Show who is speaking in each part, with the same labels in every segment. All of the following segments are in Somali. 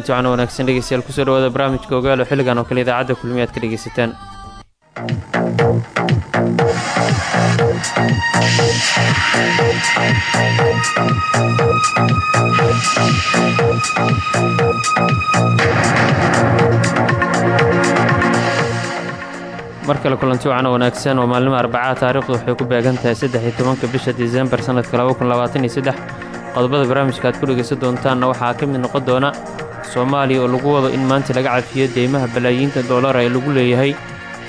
Speaker 1: Kulanti wacan wanaagsan dhegeystayaal ku soo dhawaada barnaamijka ogaalo xilligan oo kale idaacadda kulmi aad ka dhegeysataan. Mar kale kulanti wacan wanaagsan oo maalnimo arbacaa taariikhdu waxay ku beegan tahay saddex bisha disembar sannadka laba qodobada barnaamijka aad ku dhegaysan doontaanna waxaa ka mid noqon doona soomaaliya oo lagu wado in maanta laga cafiyo deymaha balaayiinta doolar ee lagu leeyahay.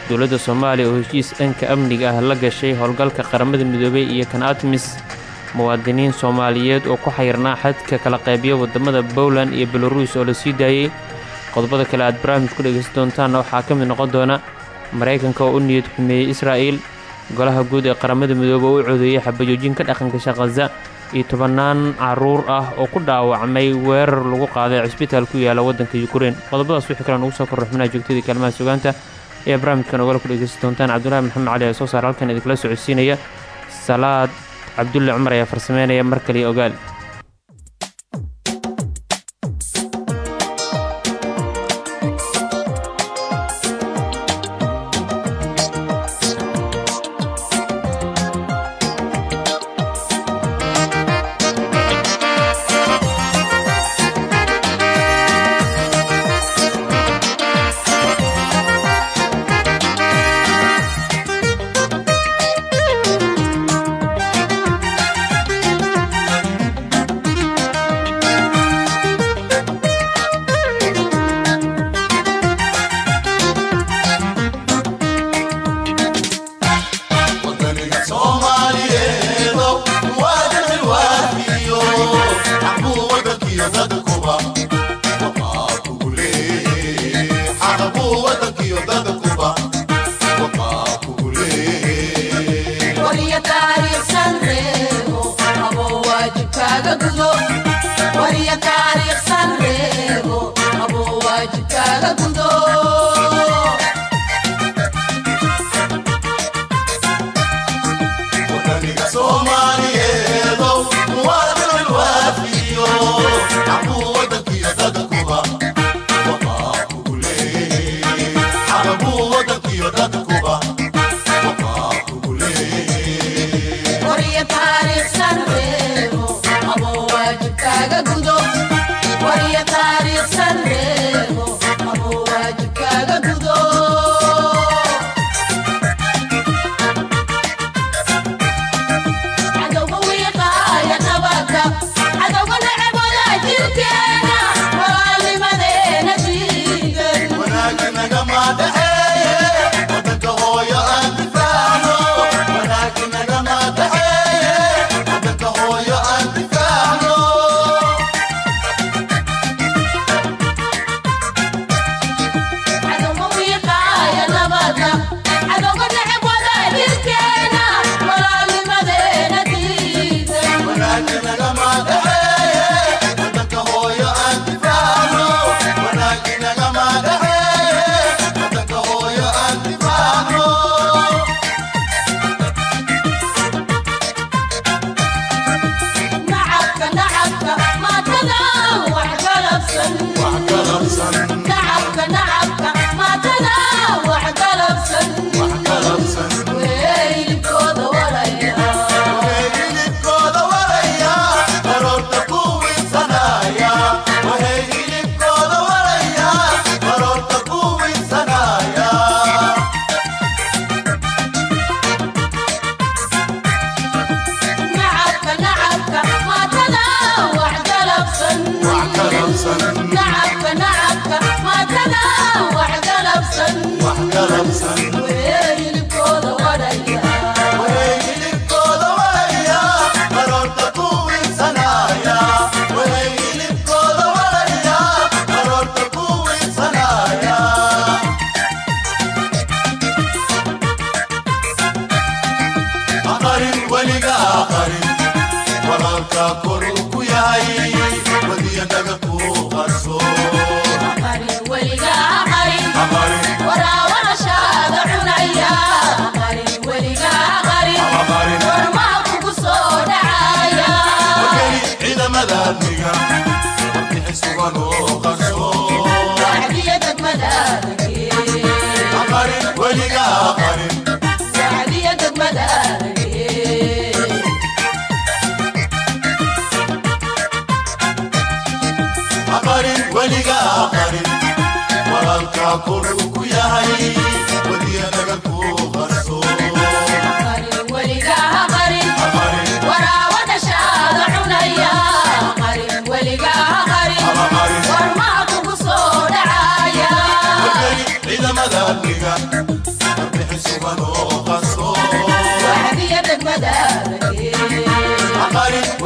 Speaker 1: Dowladda soomaaliya oo heshiis dhanka amniga ah la gashay howlgalka qaramada midoobey iyo kan atmis muwaadiniin soomaaliyeed oo ku xayrnaa xadka kala qaybiya waddamada bowland iyo belarus oo la sii daayey qodobada kale aad barnaamij ku dhegaysan doontaanna waxaa ka mid noqon doona maraykanka oo u niyad xumeeyey israa'iil. Golaha guud ee qaramada midoobe oo u codeeyey xabajoojin ka dhaqangasha khaza iyo tobannaan carruur ah oo ku dhaawacmay weerar lagu qaaday cisbitaal ku yaalla waddanka yukrain qodobadaas wixii kale nugu soo korruxminaa joogtadii kaalmaha sugaanta ayaa barnaamijkan ogala ku dhegaysan doontaan. Cabdulaahi maxamed cali ee soo saar halkan idinkala socodsiinaya. Salaad cabdulle cumar ayaa farsameynaya. Mar kaliya ogaal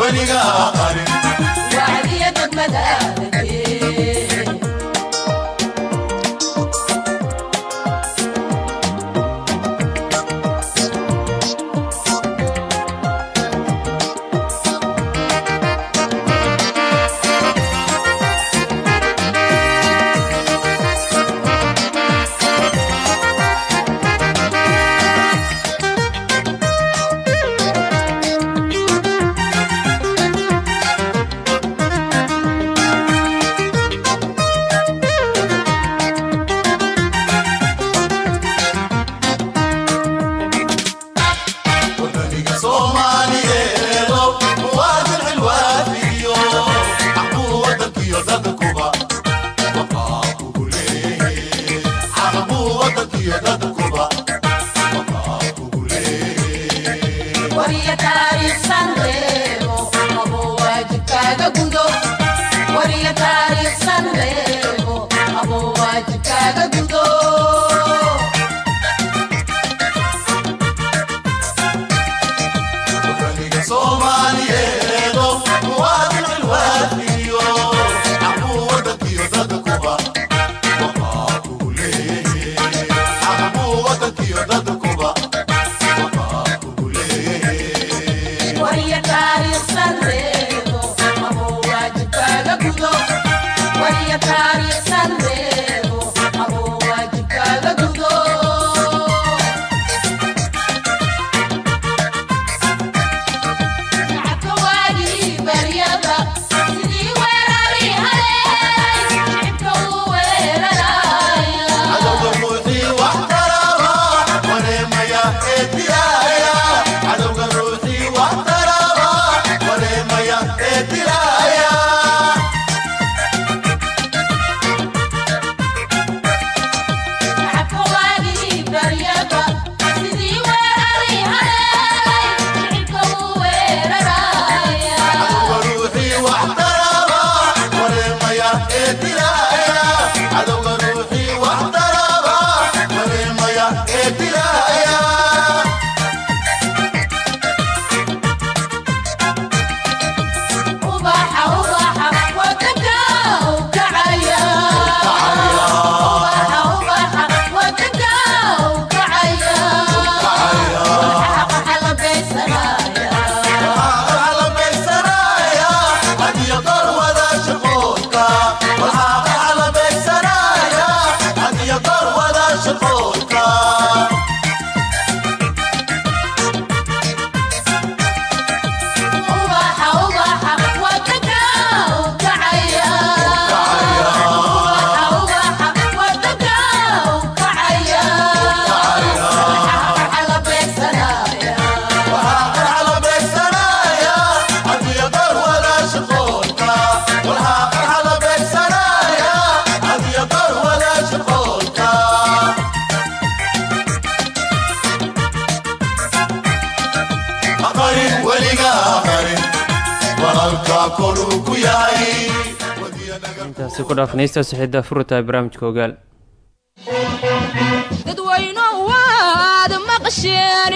Speaker 2: intaasi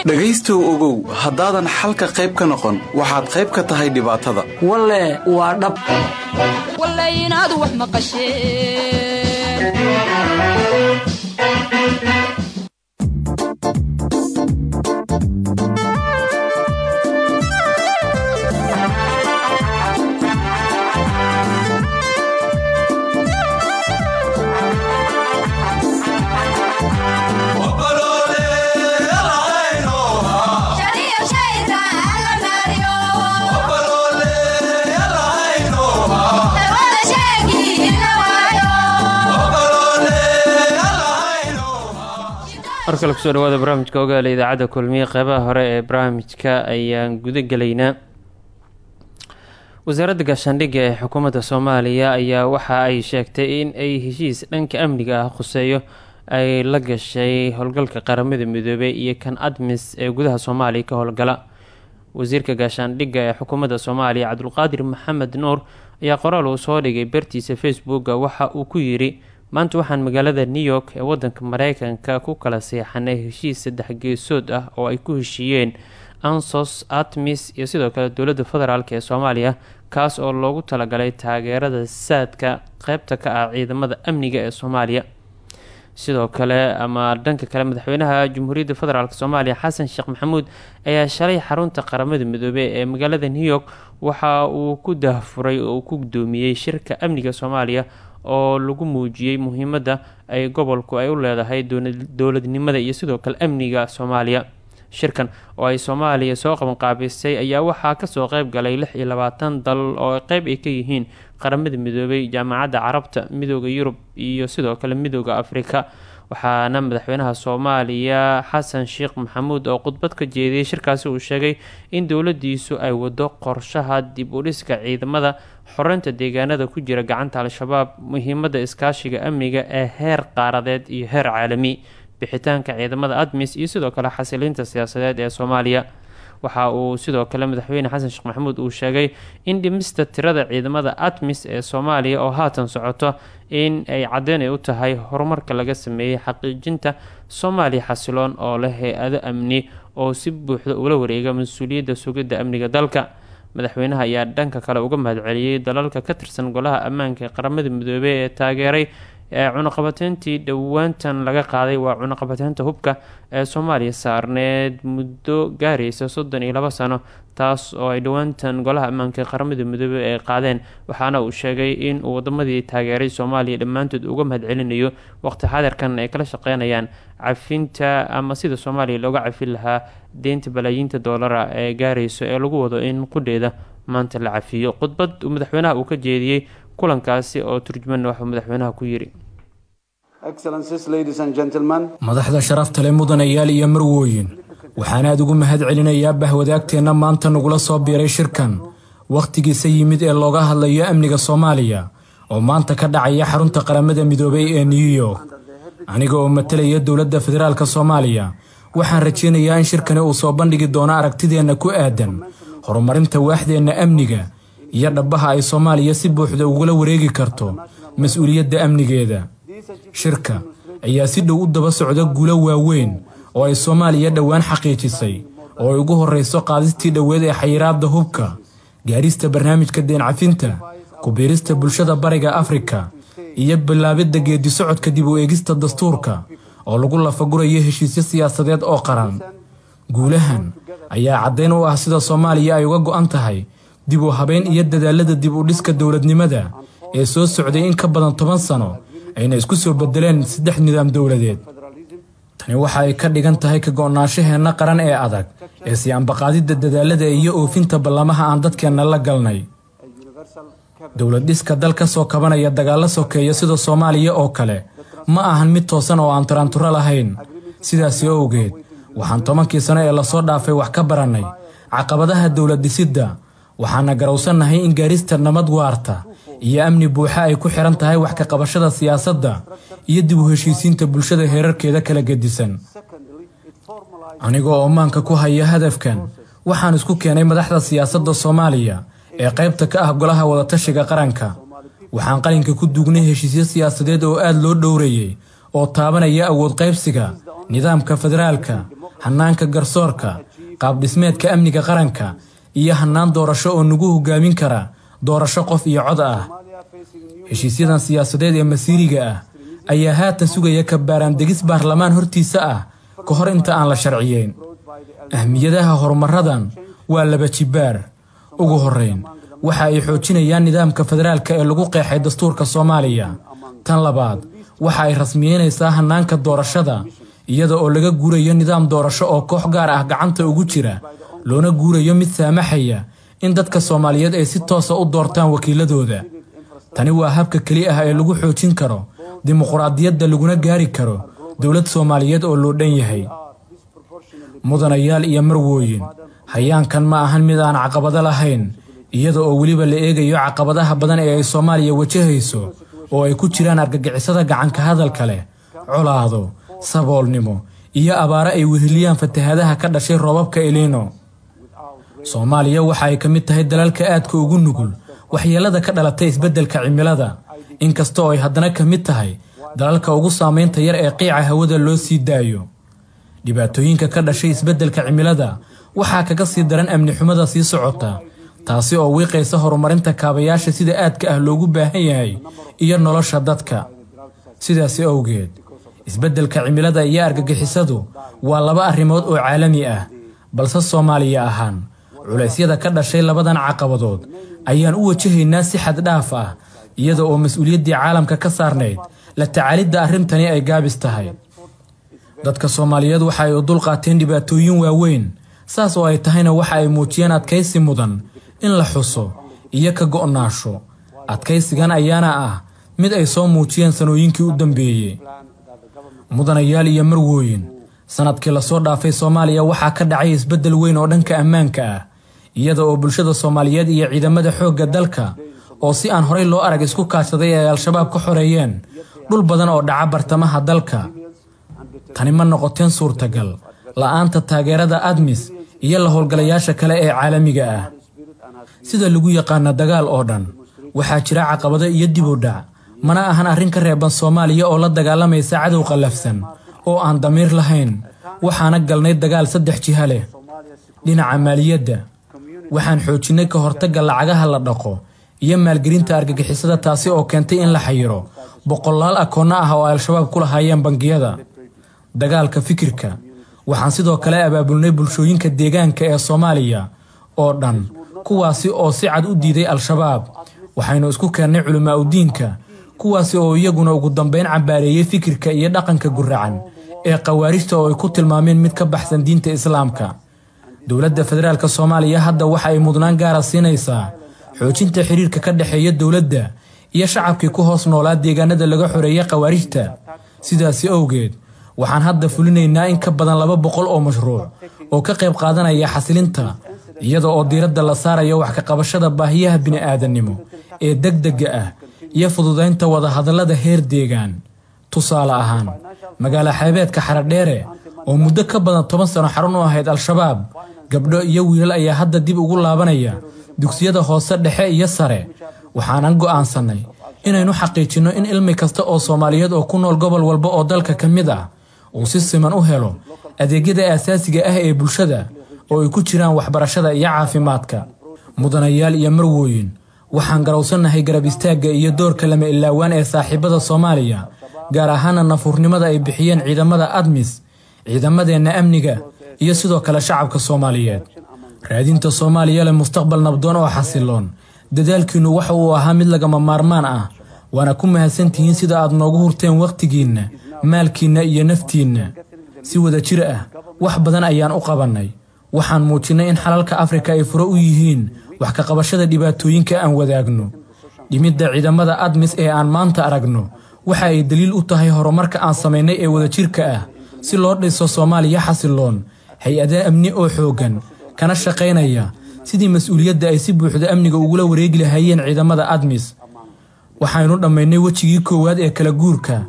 Speaker 3: dhegaystow ogow haddaadan xalka qayb ka noqon waxaad qayb ka tahay dhibaatada.
Speaker 4: Walle waa dhab
Speaker 1: markale ku soo dhawaada barnaamijka ogaala idaacadda kulmiye qeybaha hore ee barnaamijka ayaan guda gelaynaa. Wasaaradda gaashaandhigga ee xukuumadda soomaaliya ayaa waxa ay sheegtay in ay heshiis dhanka amniga ah khuseeyo ay la gashay howlgalka qaramada midoobey iyo kan admis ee gudaha soomaaliya ka howlgala. Wasiirka gaashaandhigga ee xukuumadda soomaaliya cabdulqaadir maxamed nuur ayaa qoraal uu soo dhigay bartiisa facebooka waxa uu ku yidhi maanta waxaan magaalada new york ee wadanka mareykanka ku kala seexanay heshiis saddex geesood ah oo ay ku heshiiyeen ansos atmis iyo sidoo kale dowladda federaalk ee soomaaliya kaas oo loogu talagalay taageerada saadka qeybta ka ah ciidamada amniga ee soomaaliya. Sidoo kale ama dhanka kale madaxweynaha jamhuuriyadda federaalk soomaaliya xasan sheekh maxamuud ayaa shalay xarunta qaramada midoobey ee magaalada new york waxa uu ku dahfuray oo ku gudoomiyey shirka amniga soomaaliya oo lagu muujiyey muhiimadda ay gobolku ay u leedahay dowladnimada iyo sidoo kale amniga soomaaliya. Shirkan oo ay soomaaliya soo qabanqaabisay ayaa waxaa ka soo qeyb galay lix iyo labaatan dal oo qeyb ay ka yihiin qaramada midoobay jaamacadda carabta midooda yurub iyo sidoo kale midooda afrika. Waxaana madaxweynaha soomaaliya xasan sheekh maxamuud oo khudbad ka jeediyay shirkaasi uu sheegay in dowladiisu ay wado qorshaha dib u dhiska ciidamada xoreynta deegaanada ku jira gacanta al-shabaab muhiimada iskaashiga amniga ee heer qaaradeed iyo heer caalami bixitaanka ciidamada admis iyo sidoo kale xasilinta siyaasadeed ee soomaaliya. Waxa uu sidoo kale madaxweyne xasan sheekh maxamuud uu sheegay in dhimista tirada ciidamada admis ee soomaaliya oo haatan socoto in ay caddeyn ay u tahay horumarka laga sameeyey xaqiijinta soomaaliya xasiloon oo leh hay'ado amni oo si buuxda ula wareega mas'uuliyadda sugidda amniga dalka madaxweynaha ayaa dhanka kale uga mahadceliyey dalalka ka tirsan golaha ammaanka ee qaramada midoobey ee taageeray ee cunaqabateyntii dhowaantan laga qaaday waa cunaqabateynta hubka ee soomaaliya saarneed muddo gaaraysa soddon iyo labo sano taas oo ay dhowaantan golaha ammaanka qaramada midoobey ay qaadeen. Waxaana uu sheegay in uu wadamadii taageeray soomaaliya dhammaantood uga mahadcelinayo waqti xadirkan ay kala shaqeynayaan. Cafinta ama sida soomaaliya looga cafin lahaa deynta balaayiinta doolara ee gaarayso ee lagu wado in qudheeda maanta la cafiyo. Khudbad madaxweynaha uu ka jeediyey kulankaasi oo turjuman waxuu madaxweynaha ku yiri.
Speaker 5: Madaxda sharafta leh mudanayaal iyo marwooyin waxaan aad ugu mahad celinayaa bahwadaagteenna maanta nagula soo biiray shirkan wakhtigiisa yimid ee looga hadlayo amniga soomaaliya oo maanta ka dhacaya xarunta qaramada midoobay ee new york. Aniga oo matalaya dowladda federaalk soomaaliya waxaan rajaynayaa in shirkani uu soo bandhigi doono aragtideenna ku aadan horumarinta waaxdeenna amniga iyo dhabbaha ay soomaaliya si buuxda ugula wareegi karto mas'uuliyadda amnigeeda. Shirka ayaa si dhow u daba socda guulo waaweyn oo ay soomaaliya dhowaan xaqiijisay oo ay ugu horrayso qaadistii dhoweed ee xayiraadda hubka gaarista barnaamijka deencafinta ku-biirista bulshada bariga afrika iyo bilaabidda geeddi-socodka dib u eegista dastuurka oo lagu lafagurayo heshiisyo siyaasadeed oo qaran. Guulahan ayaa caddayn u ah sida soomaaliya ay uga go'an tahay dib u habeyn iyo dadaalada dib u dhiska dowladnimada ee soo socday in ka badan toban sano ayna isku soo bedeleen saddex nidaam dowladeed. Tani waxa ay ka dhigan tahay ka go'naanshaheenna qaran ee adag ee si ambaqaadidda dadaalada iyo oofinta ballamaha aan dadkeenna la galnay. Dowlad dhiska dal ka soo kabanaya dagaalla sokeeya sida soomaaliya oo kale ma ahan mid toosan oo aan taraanturo lahayn. Sidaasi owgeed waxaan tobankii sano ee la soo dhaafay wax ka barannay caqabadaha dowlad dhisidda waxaana garowsannahay in gaarista nabad waarta iyo amni buuxa ay ku xihan tahay wax ka qabashada siyaasadda iyo dib u heshiisiinta bulshada heerarkeeda kala gedisan. Aniga oo maanka ku haya hadafkan waxaan isku keenay madaxda siyaasadda soomaaliya ee qaybta ka ah golaha wadatashiga qaranka. Waxaan qalinka ku duugnay heshiisyo siyaasadeed oo aad loo dhowrayay oo taabanaya awood qaybsiga nidaamka federaalka hannaanka garsoorka qaabdhismeedka amniga qaranka iyo hannaan doorasho oo nagu hogaamin kara. Doorasho qof iyo cod ah. Heshiisyadan siyaasadeed ee masiiriga ah ayaa haatan sugaya kabaaraandegis baarlamaan hortiisa ah ka hor inta aan la sharciyeyn ahmiyadaha horumaradan waa laba jibaar. Ugu horrayn waxa ay xoojinayaan nidaamka federaalka ee lagu qeexay dastuurka soomaaliya. Tan labaad waxa ay rasmiyeynaysaa hannaanka doorashada iyada oo laga guurayo nidaam doorasho oo koox gaar ah gacanta ugu jira loona guurayo mid saamaxaya in dadka soomaaliyeed ay si toosa u doortaan wakiiladooda. Tani waa habka keli ah ee lagu xoojin karo dimuquraadiyadda laguna gaari karo dowlad soomaaliyeed oo loo dhan yahay. Mudanayaal iyo marwooyin hayaankan ma ahan mid aan caqabado lahayn iyada oo weliba la eegayo caqabadaha badan ee ay soomaaliya wajahayso oo ay ku jiraan argagixisada gacanka hadalka leh colaado saboolnimo iyo abaaro ay weheliyaan fatahaadaha ka dhashay roobabka elino soomaaliya waxa ay ka mid tahay dalalka aadka ugu nugul waxyeelada ka dhalatay isbeddelka cimilada. Inkasta oo ay haddana ka mid tahay dalalka ugu saamaynta yar ee qiica hawada loo sii daayo. Dhibaatooyinka ka dhashay isbeddelka cimilada waxaa kaga sii daran amni xumada sii socota taasi oo wiiqaysa horumarinta kaabayaasha sida aadka ah loogu baahan yahay iyo nolosha dadka. Sidaasi awgeed isbeddelka cimilada iyo argagixisadu waa laba arrimood oo caalami ah balse soomaaliya ahaan culaysyada ka dhashay labadan caqabadood ayaan u wajahaynaa si xad dhaaf ah iyada oo mas'uuliyaddii caalamka ka saarnayd la tacaalidda arrintani ay gaabis tahay. Dadka soomaaliyeed waxa ay u dulqaateen dhibaatooyin waaweyn saas oo ay tahayna waxa ay muujiyeen adkaysi mudan in la xuso iyo ka go'naasho. Adkaysigan ayaana ah mid ay soo muujiyeen sanooyinkii u dambeeyey. Mudanayaal iyo marwooyin sannadkii la soo dhaafay soomaaliya waxaa ka dhacay isbeddel weyn oo dhanka ammaanka ah iyada oo bulshada soomaaliyeed iyo ciidamada xoogga dalka oo si aan horay loo arag isku kaashaday ay al-shabaab ka xoreeyeen dhul badan oo dhaca bartamaha dalka. Tani ma noqoteen suurtagal la'aanta taageerada admis iyo la howlgalayaasha kale ee caalamiga ah. Sida lagu yaqaana dagaal oo dhan waxaa jira caqabado iyo dib u dhac mana ahan arrin ka reeban soomaaliya oo la dagaalamaysa cadow qallafsan oo aan damiir lahayn. Waxaana galnay dagaal saddex jiha leh dhinaca maaliyadda waxaan xoojinnay ka hortagga lacagaha la dhaqo iyo maalgelinta argagixisada taasi oo keentay in la xayiro. Boqolaal akoonno ah oo ay al-shabaab ku lahaayeen bangiyada. Dagaalka fikirka. Waxaan sidoo kale abaabulnay bulshooyinka deegaanka ee soomaaliya oo dhan kuwaasi oo si cad u diiday al-shabaab. Waxaynu isku keennay culimaa udiinka kuwaasi oo iyaguna ugu dambayn cambaareeyey fikirka iyo dhaqanka guracan ee khawaarijta oo ay ku tilmaameen mid ka baxsan diinta islaamka dowladda federaalk soomaaliya hadda waxa ay mudnaan gaara siinaysaa xoojinta xiriirka ka dhexeeya dowladda iyo shacabkii ku hoos noolaa deegaanada laga xoreeyey khawaarijta sidaasi awgeed waxaan hadda fulinaynaa in ka badan laba boqol oo mashruuc oo ka qayb qaadanaya xasilinta iyada oo diiradda la saarayo wax ka qabashada baahiyaha bini'aadannimo ee degdegga ah iyo fududaynta wadahadallada heer deegaan. Tusaale ahaan magaalo xeebeedka xaradheere oo muddo ka badan toban sano xarun u ahayd al-shabaab gabdho iyo wiilal ayaa hadda dib ugu laabanaya dugsiyada hoose dhexe iyo sare. Waxaanan go'aansannay inaynu xaqiijinno in ilmi kasta oo soomaaliyeed oo ku nool gobol walba oo dalka ka mid ah uu si siman u helo adeegyada aasaasiga ah ee bulshada oo ay ku jiraan waxbarashada iyo caafimaadka. Mudanayaal iyo marwooyin waxaan garowsannahay garab istaagga iyo doorka lama ilaawaan ee saaxiibada soomaaliya gaar ahaana nafuurnimada ay bixiyeen ciidamada admis ciidamadeenna amniga iyo sidoo kale shacabka soomaaliyeed. Raadinta soomaaliya leh mustaqbal nabdoon oo xasiloon. Dadaalkiinnu waxa uu ahaa mid lagama maarmaan ah waana ku mahadsantihiin sida aad noogu hurteen wakhtigiinna maalkiinna iyo naftiinna. Si wada jir ah wax badan ayaan u qabannay. Waxaan muujinnay in xalalka afrika ay furo u yihiin wax ka qabashada dhibaatooyinka aan wadaagno. Dhimidda ciidamada admis ee aan maanta aragno waxa ay daliil u tahay horumarka aan samaynay ee wadajirka ah. Si loo dhiso soomaaliya xasiloon hay'ada amni oo xooggan kana shaqaynaya. Sidii mas'uuliyadda ay si buuxda amniga ugula wareegi lahaayeen ciidamada admis. Waxaynu dhammaynay wejigii koowaad ee kala guurka.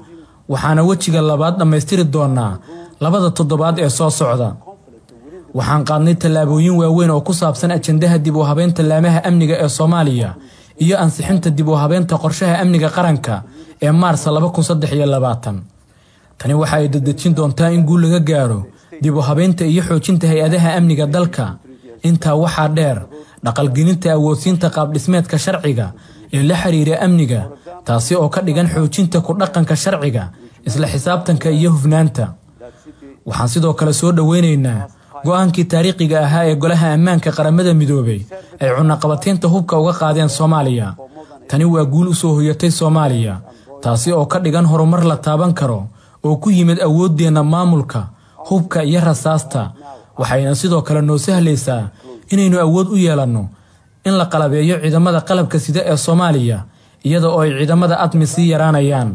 Speaker 5: Waxaana wejiga labaad dhammaystiri doonnaa labada toddobaad ee soo socda. Waxaan qaadnay tallaabooyin waaweyn oo ku saabsan ajandaha dib u habeynta laamaha amniga ee soomaaliya iyo ansixinta dib u habeynta qorshaha amniga qaranka ee maarsa tani waxa ay dadejin doontaa in guul laga gaaro dib u habeynta iyo xoojinta hay'adaha amniga dalka. Intaa waxaa dheer dhaqalgelinta awoodsiinta qaabdhismeedka sharciga ee la xiriira amniga taasi oo ka dhigan xoojinta ku dhaqanka sharciga isla xisaabtanka iyo hufnaanta. Waxaan sidoo kale soo dhoweynaynaa go'aankii taariikhiga ahaa ee golaha ammaanka qaramada midoobay ay cunaqabataynta hubka uga qaadeen soomaaliya. Tani waa guul u soo hoyatay soomaaliya taasi oo ka dhigan horumar la taaban karo oo ku yimid awooddeenna maamulka hubka iyo rasaasta. Waxayna sidoo kale noo sahlaysaa inaynu awood u yeelanno in la qalabeeyo ciidamada qalabka sida ee soomaaliya iyada oo ay ciidamada admi sii yaraanayaan.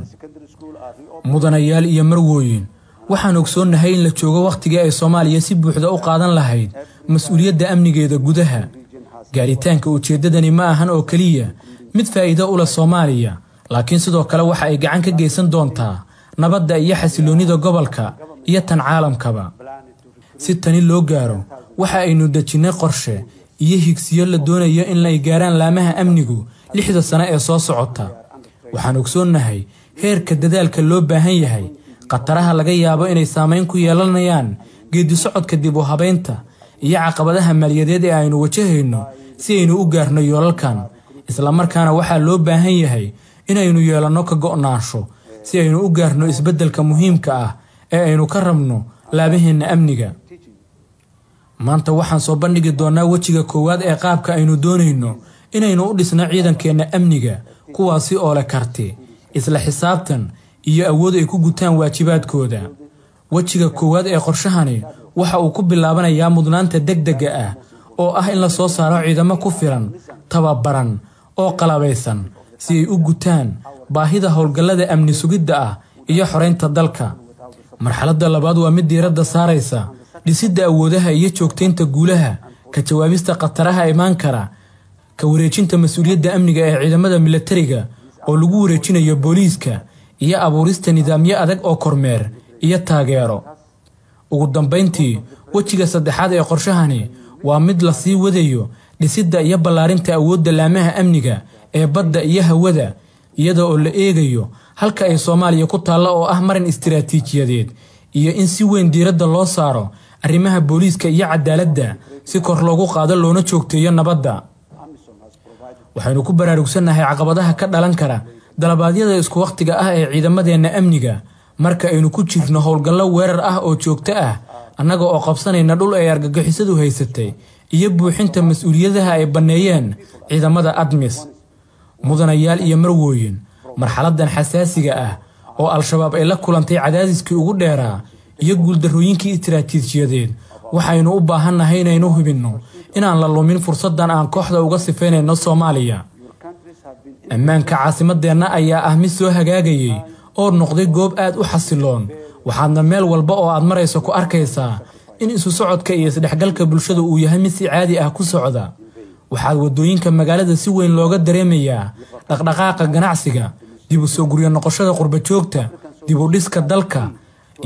Speaker 5: Mudanayaal iyo marwooyin waxaan ogsoonnahay in la joogo wakhtigii ay soomaaliya si buuxda u qaadan lahayd mas'uuliyadda amnigeeda gudaha. Gaaritaanka ujeeddadani ma ahan oo keliya mid faa'iido u leh soomaaliya laakiin sidoo kale waxa ay gacan ka geysan doontaa nabadda iyo xasiloonnida gobolka iyo tan caalamkaba. Si tani loo gaaro waxa aynu dejinnay qorshe iyo higsiyo la doonayo in ay gaaraan laamaha amnigu lixda sano ee soo socota. Waxaan ogsoonnahay heerka dadaalka loo baahan yahay khataraha laga yaabo inay saamayn ku yeelanayaan geeddi socodka dib u habaynta iyo caqabadaha maaliyadeed ee aynu wajahayno si aynu u gaarno yoolalkan. Islamarkaana waxaa loo baahan yahay inaynu yeelanno ka go'naansho si aynu u gaarno isbeddelka muhiimka ah ee aynu ka rabno laabaheenna amniga. Maanta waxaan soo bandhigi doonnaa wejiga koowaad ee qaabka aynu doonayno inaynu u dhisno ciidankeenna amniga kuwaasi oo leh karti isla xisaabtan iyo awood ay ku gutaan waajibaadkooda. Wejiga koowaad ee qorshahani waxa uu ku bilaabanayaa mudnaanta degdega ah oo ah in la soo saaro ciidamo ku filan tababaran oo qalabaysan si ay u gutaan baahida howlgallada amni sugidda ah iyo xoraynta dalka marxaladda labaad waa mid diiradda saaraysa dhisidda awoodaha iyo joogtaynta guulaha ka jawaabista khataraha imaan kara ka wareejinta mas'uuliyadda amniga ee ciidamada milatariga oo lagu wareejinayo booliiska iyo abuurista nidaamyo adag oo kormeer iyo taageero. Ugu dambayntii wejiga saddexaad ee qorshahani waa mid la sii wadayo dhisidda iyo ballaarinta awoodda laamaha amniga ee badda iyo hawada iyada oo la eegayo halka ay soomaaliya ku taalla oo ah marin istiraatiijiyadeed iyo in si weyn diiradda loo saaro arrimaha booliiska iyo cadaaladda si kor loogu qaado loona joogteeyo nabadda. Waxaynu ku baraarugsannahay caqabadaha ka dhalan kara dalabaadyada isku wakhtiga ah ee ciidamadeenna amniga. Marka aynu ku jirno howlgallo weerar ah oo joogto ah annaga oo qabsanayna dhul ay argagixisadu haysatay iyo buuxinta mas'uuliyadaha ay banneeyeen ciidamada admis mudanayaal iyo marwooyin marxaladdan xasaasiga ah oo al-shabaab ay la kulantay cadaadiskii ugu dheeraa iyo guuldarrooyinkii istiraatiijiyadeed waxaynu u baahannahay inaynu hubinno inaan la lumin fursaddan aan kooxda uga sifaynayno soomaaliya. Ammaanka caasimadeenna ayaa ah mid soo hagaagayay oo noqday goob aad u xasiloon. Waxaadna meel walba oo aad marayso ku arkaysaa in isu socodka iyo isdhexgalka bulshada uu yahay mid si caadi ah ku socda waxaad waddooyinka magaalada si weyn looga dareemayaa dhaqdhaqaaqa ganacsiga dib u soo guryo noqoshada qurbajoogta dib u dhiska dalka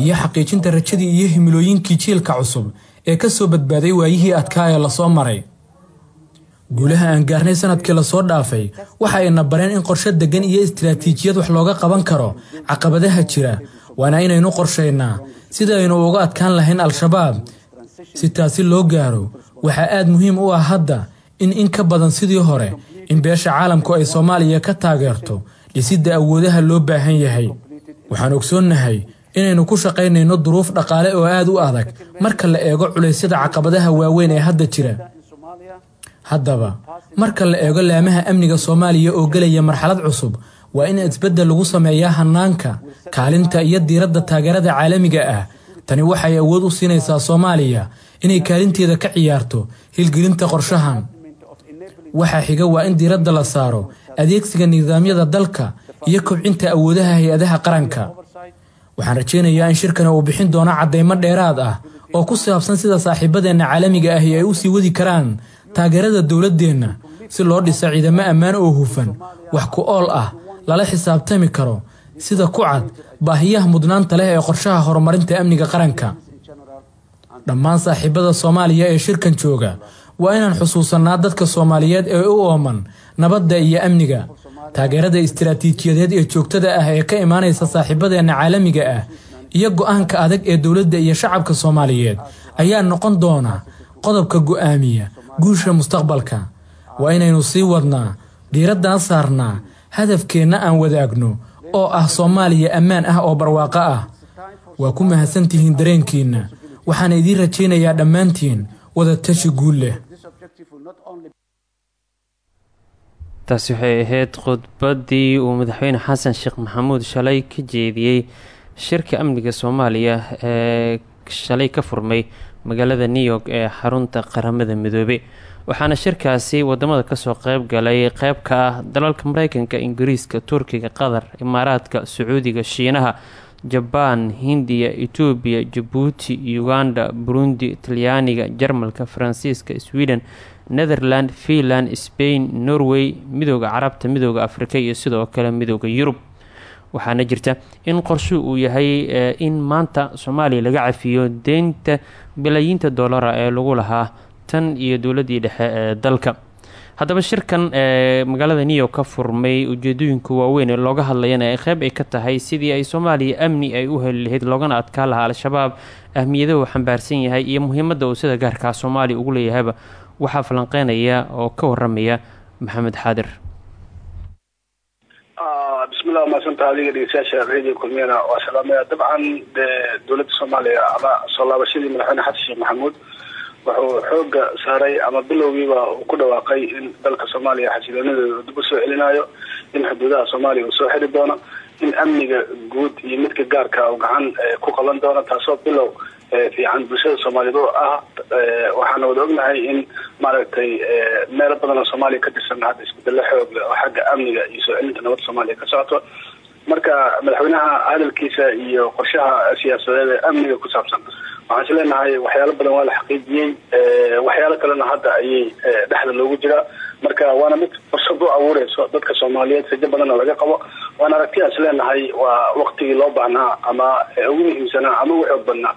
Speaker 5: iyo xaqiijinta rajadii iyo himilooyinkii jiilka cusub ee ka soo badbaaday waayihii adkaa ee la soo maray. Guulaha aan gaarnay sannadkii la soo dhaafay waxa ayna bareen in qorshe deggan iyo istiraatiijiyad wax looga qaban karo caqabadaha jira waana inaynu qorshaynaa sida aynu uga adkaan lahayn al-shabaab. Si taasi loo gaaro waxaa aad muhiim u ah hadda in in ka badan sidii hore in beesha caalamku ay soomaaliya ka taageerto dhisidda awoodaha loo baahan yahay. Waxaan ogsoonnahay inaynu ku shaqaynayno duruuf dhaqaale oo aad u adag marka la eego culaysyada caqabadaha waaweyn ee hadda jira. Haddaba marka la eego laamaha amniga soomaaliya oo gelaya marxalad cusub waa in isbeddel lagu sameeyaa hannaanka kaalinta iyo diiradda taageerada caalamiga ah. Tani waxay awood u siinaysaa soomaaliya inay kaalinteeda ka ciyaarto hilgelinta qorshahan waxaa xiga waa in diiradda la saaro adeegsiga nidaamyada dalka iyo kobcinta awoodaha hay'adaha qaranka. Waxaan rajaynayaa in shirkani uu bixin doono caddaymo dheeraad ah oo ku saabsan sida saaxiibadeenna caalamiga ahi ay u sii wadi karaan taageerada dowladdeenna si loo dhisa ciidamo ammaan oo hufan wax ku ool ah lala xisaabtami karo sida ku cad baahiyaha mudnaanta leh ee qorshaha horumarinta amniga qaranka. Dhammaan saaxiibada soomaaliya ee shirkan jooga waa inaan xusuusannaa dadka soomaaliyeed ee u ooman nabadda iyo amniga taageerada istiraatiijiyadeed ee joogtada ah ee ka imaanaysa saaxiibadeenna caalamiga ah iyo go'aanka adag ee dowladda iyo shacabka soomaaliyeed ayaa noqon doona qodobka go'aamiya guusha mustaqbalka. Waa inaynu sii wadnaa diiraddan saarnaa hadafkeenna aan wadaagno oo ah soomaaliya ammaan ah oo barwaaqo ah. Waa ku mahadsantihiin dareenkiinna waxaana idiin rajaynayaa dhammaantiin wada tashi guul leh
Speaker 1: taasi waxay ahayd khudbaddii uu madaxweyne xasan sheekh maxamuud shalay ka jeediyey shirka amniga soomaaliya ee shalay ka furmay magaalada new york ee xarunta qaramada midoobey waxaana shirkaasi waddamada ka soo qeyb galay qeyb ka ah dalalka mareykanka ingiriiska turkiga qatar imaaraadka sacuudiga shiinaha jabaan hindiya etoobiya jabuuti uganda burundi talyaaniga jarmalka faransiiska sweden netherland finland spain norway midooda carabta midooda afrika iyo sidoo kale midooda yurub. Waxaana jirta in qorshu uu yahay in maanta soomaaliya laga cafiyo deynta bilaayiinta doolara ee lagu lahaa tan iyo dowladii dhexe ee dalka. Haddaba shirkan ee magaalada new york ka furmay ujeedooyinka waaweyn ee looga hadlayana ay qeyb ay ka tahay sidii ay soomaaliya amni ay u heli lahayd loogana adkaa lahaa al-shabaab. Ahmiyadaha uu xambaarsan yahay iyo muhiimadda uu sida gaarkaa soomaaliya ugu leeyahayba waxaa falanqeynaya oo ka waramaya maxamed xaadir.
Speaker 6: Bismillah maasanta adiga dhegeystayaasha radio kulmiyana waa salaamaya dabcan dee dowladda soomaaliya. Ama soo laabashadii madaxweyne xasan sheekh maxamuud wuxuu xooga saaray ama bilowgiiba uu ku dhawaaqay in dalka soomaaliya xasiloonideeda dib u soo celinayo in xuduudaha soomaaliya uu soo xiri doono in amniga guud iyo midka gaarka uu gacan ku qaban doono taasoo bilow fiican bulshada soomaaliyeed oo ah waxaana wada ognahay in maaragtay meelo badan oo soomaaliya ka tirsan hadda isbedelo xoog leh oo xagga amniga iyo soo celinta nabadda soomaaliya ka socoto marka madaxweynaha hadalkiisa iyo qorshaha siyaasadeed ee amniga ku saabsan waxaan is waxyaalo badan waa la xaqiijiyey waxyaalo kalena hadda ayay dhexda loogu jiraa marka waana mid fursad u abuureyso dadka soomaaliyeed rajo badanna laga qabo. Waana aragtiyaas leenahay waa waktigii loo baahnaa ama ugu muhiimsanaa ama ugu xoog badnaa.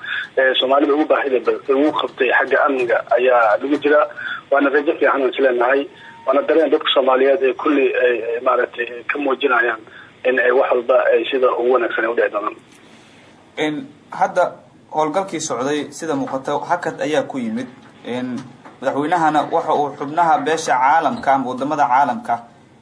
Speaker 6: Soomaalida ugu baahida ugu qabtay xagga amniga ayaa lagu jiraa waana rajo fiican aan is leenahay. Waana dareen dadka soomaaliyeed ee kulli ay maaragtay ka muujinayaan in ay wax walba ay sida ugu wanaagsan ay udhici doonaan.
Speaker 7: Hadda howlgalkii socday sida muuqata hakad ayaa ku yimid madaxweynahana waxa uu xubnaha beesha caalamka ama waddamada caalamka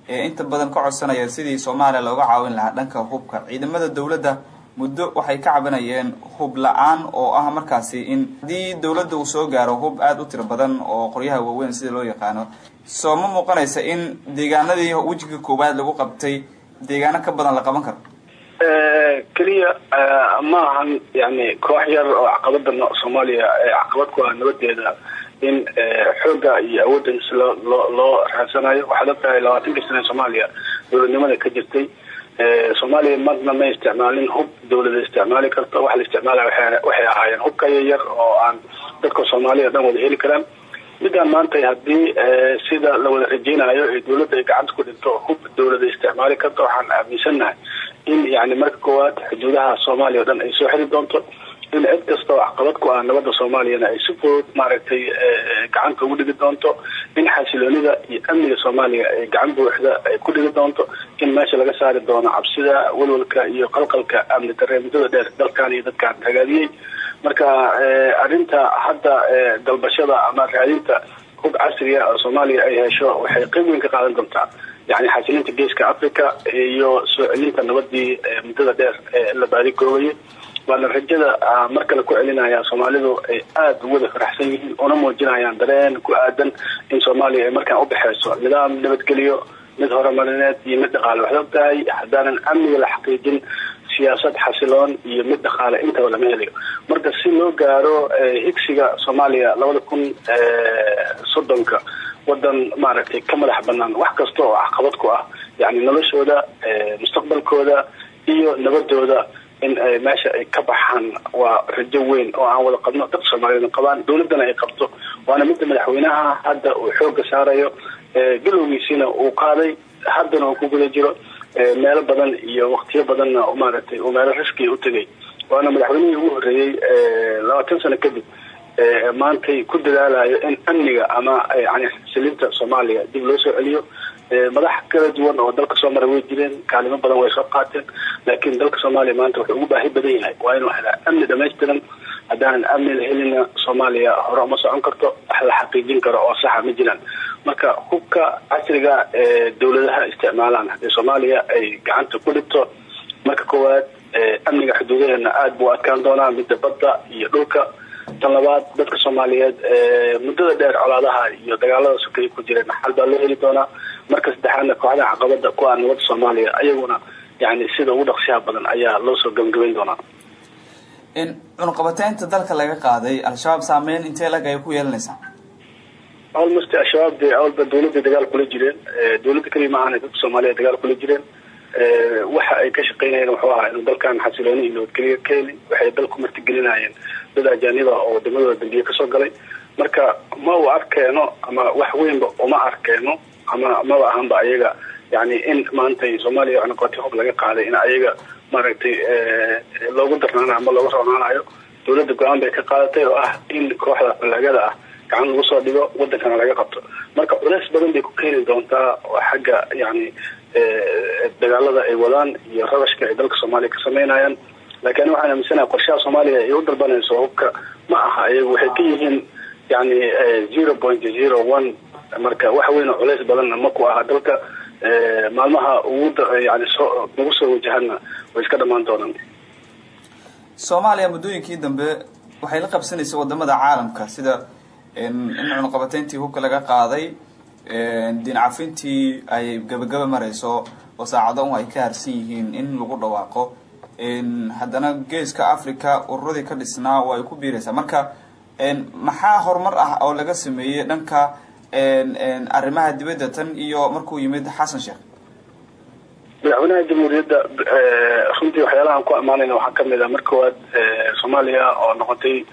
Speaker 7: ee inta badan ka codsanaya sidii soomaaliya looga caawin lahaa dhanka hubka. Ciidamada dowladda muddo waxay ka cabanayeen hub la'aan oo ah markaasi in haddii dowladda uu soo gaaro hub aada u tiro badan oo qoryaha waaweyn sida loo yaqaano. Soo ma muuqanaysa in deegaanadii wejiga koowaad lagu qabtay deegaano ka badan la qaban karo?
Speaker 6: Keliya ma ahan yani koox yar oo caqabada soomaaliya caqabad ku ah nabadeeda in xooga iyo awoodda loo loo raadsanayo. Waxaad ogtahay labaatankii sana soomaaliya dowladnimada ka jirtay. Soomaaliya marna ma isticmaalin hub dowladda isticmaali karto. Waxa la isticmaalaya waxay ahaayeen hubka yar oo aan dadka soomaaliya dhan wada heli karaan. Midaan maanta haddii sida la wada rajeynayo ee dowladda ay gacanta ku dhinto hub dowladda isticmaali karto waxaan aaminsannahay in yani marka koowaad xuduudaha soomaaliya dhan ay soo xiri doonto in cid kasta oo caqabad ku ah nabadda soomaaliyana ay si fudud maaragtay gacanta ugu dhigi doonto in xasiloonida iyo amniga soomaaliya ay gacan buuxda ay ku dhigi doonto in meesha laga saari doono cabsida walwalka iyo qalqalka amni daree muddada dheer dalkan iyo dadkaan ragaadiyey marka arrinta hadda dalbashada ama raadinta hub casriga oo soomaaliya ay hesho waxay qeyb weyn ka qaadan doontaa. Yani xasilinta geeska africa iyo soo celinta nabadii muddada dheer ee la baadigoobayay waana rajada mar kale ku celinaya soomaalidu ay aada wada faraxsan yihiin una muujinayaan dareen ku aadan in soomaaliya ay markaan ubaxeyso nidaam nabadgeliyo mid horumarineed iyo mid dhaqaale waxay og tahay haddaanan amniga la xaqiijin siyaasad xasiloon iyo mid dhaqaale intaba lama helayo. Marka si loo gaaro higsiga soomaaliya labada kun soddonka wadan maaragtay ka madax banaan wax kasta oo caqabad ku ah yani noloshooda mustaqbalkooda iyo nabadooda in meesha ay ka baxaan waa rajo weyn oo aan wada qabno dadka soomaaliyeed qabaan dowladdana ay qabto. Waana midda madaxweynaha hadda uu xooga saarayo bilowgiisiina uu qaaday haddana uu ku guda jiro meelo badan iyo waktiyo badanna maaragtay uu meelo riski u tegay. Waana madaxweynihii ugu horreeyey labaatan sano kadib maantay ku dadaalayo in amniga ama yani xasilinta soomaaliya dib loo soo celiyo madax kala duwan oo dalka soo mara way jireen kaalimo badan way soo qaateen laakiin dalka soomaaliya maanta wuxuu ugu baahi badan yahay. Waa inuu helaa amni dhamaystiran haddaanan amni la helina soomaaliya hore uma socon karto wax la xaqiijin karo oo saxa ma jiraan. Marka hubka casriga ee dowladaha isticmaalaan haddii soomaaliya ay gacanta ku dhigto marka koowaad amniga xuduudaheena aada buu adkaan doonaa midda badda iyo dhulka tan labaad dadka soomaaliyeed muddada dheer colaadaha iyo dagaalada sokay ku jireen. Xal baa loo heli doonaa? Marka saddexaadna kooxdaha caqabada ku ah nabadda soomaaliya ayaguna yani sida ugu dhaqsiyaha badan ayaa loo soo gabagabayn doonaa.
Speaker 7: In cunqabateynta dalka laga qaaday al-shabaab saameyn intee lag ay ku yeelanaysaa?
Speaker 6: Almost al-shabaab dee awalba dawladda dagaal kula jireen dawladda keliya ma ahana dadka soomaaliya dagaal kula jireen. Waxa ay ka shaqeynayeen wuxuu ahaa inuu dalkan xasilooni iyo nabadgelyo ka heli waxay dalku martigelinayeen dad ajaaniba oo wadamadooda dambiye ka soo galay. Marka ma u arkeeno ama wax weynba uma arkeeno ama maba ahanba ayaga. Yani in maantay soomaaliya cunaqabati hub laga qaaday in ayaga maaragtay loogu darnaanayo ama loogu roonaanayo dowladda go'aan bay ka qaadatay oo ah in kooxda falaagada ah gacan lagu soo dhigo wadankana laga qabto. Marka culeys badan bay ku keeni doontaa oo xagga yani dagaalada ay wadaan iyo rabashka ay dalka soomaaliya ka sameynayaan laakiin waxaan aaminsanaha qorshaha soomaaliya ay u dalbanayso hubka ma aha ayagu waxay ka yihiin yani zero point zero one marka wax weyn oo culeys badanna ma ku aha dalka maalmaha ugu yani soo nagu soo wajahana way iska dhamaan doonaan
Speaker 7: soomaaliya muddooyinkii dambe waxay la qabsanaysa waddamada caalamka sida in cunaqabateyntii hubka laga qaaday diin cafintii ay gabagaba marayso oo saacado ay ka harsan yihiin in lagu dhawaaqo haddana geeska africa ururadii ka dhisnaa ay ku biiraysaa. Marka maxaa horumar ah oo laga sameeyey dhanka arrimaha dibadda tan iyo markuu yimid xasan sheekh?
Speaker 6: Madaxweynaha jamhuuriyadda runtii waxyaalahaan ku ammaanayna waxaa ka mid ah. Mar koowaad soomaaliya oo noqotay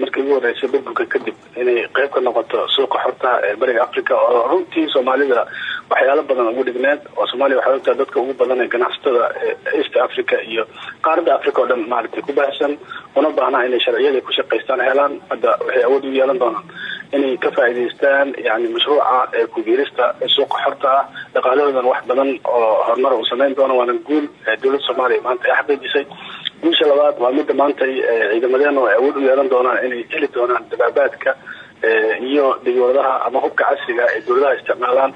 Speaker 6: markii ugu horeysay burburka kadib inay qeyb ka noqoto suuqa xorta ee bariga africa oo runtii soomaalida waxyaalo badan ugu dhigneed oo soomaaliya waxay ogtahay dadka ugu badan ee ganacsatada east africa iyo qaaradda africa oo dhan maaragtay ku baahsan una baahnaa inay sharciyada ku shaqaystaan helaan hadda waxay awood u yeelan doonaan inay ka faa'iidaystaan yani mashruuca ee kubiirista suuqa xorta ah. Dhaqaalahoodan wax badan oo horumar uu samayn doono waana guul dowladda soomaaliya maanta ay xaqiijisay. Guusha labaad waa midda maanta ciidamadeena ay awood u yeelan doonaan inay heli doonaan dabaabaadka iyo dawladaha ama hubka casriga ay dowladaha isticmaalaan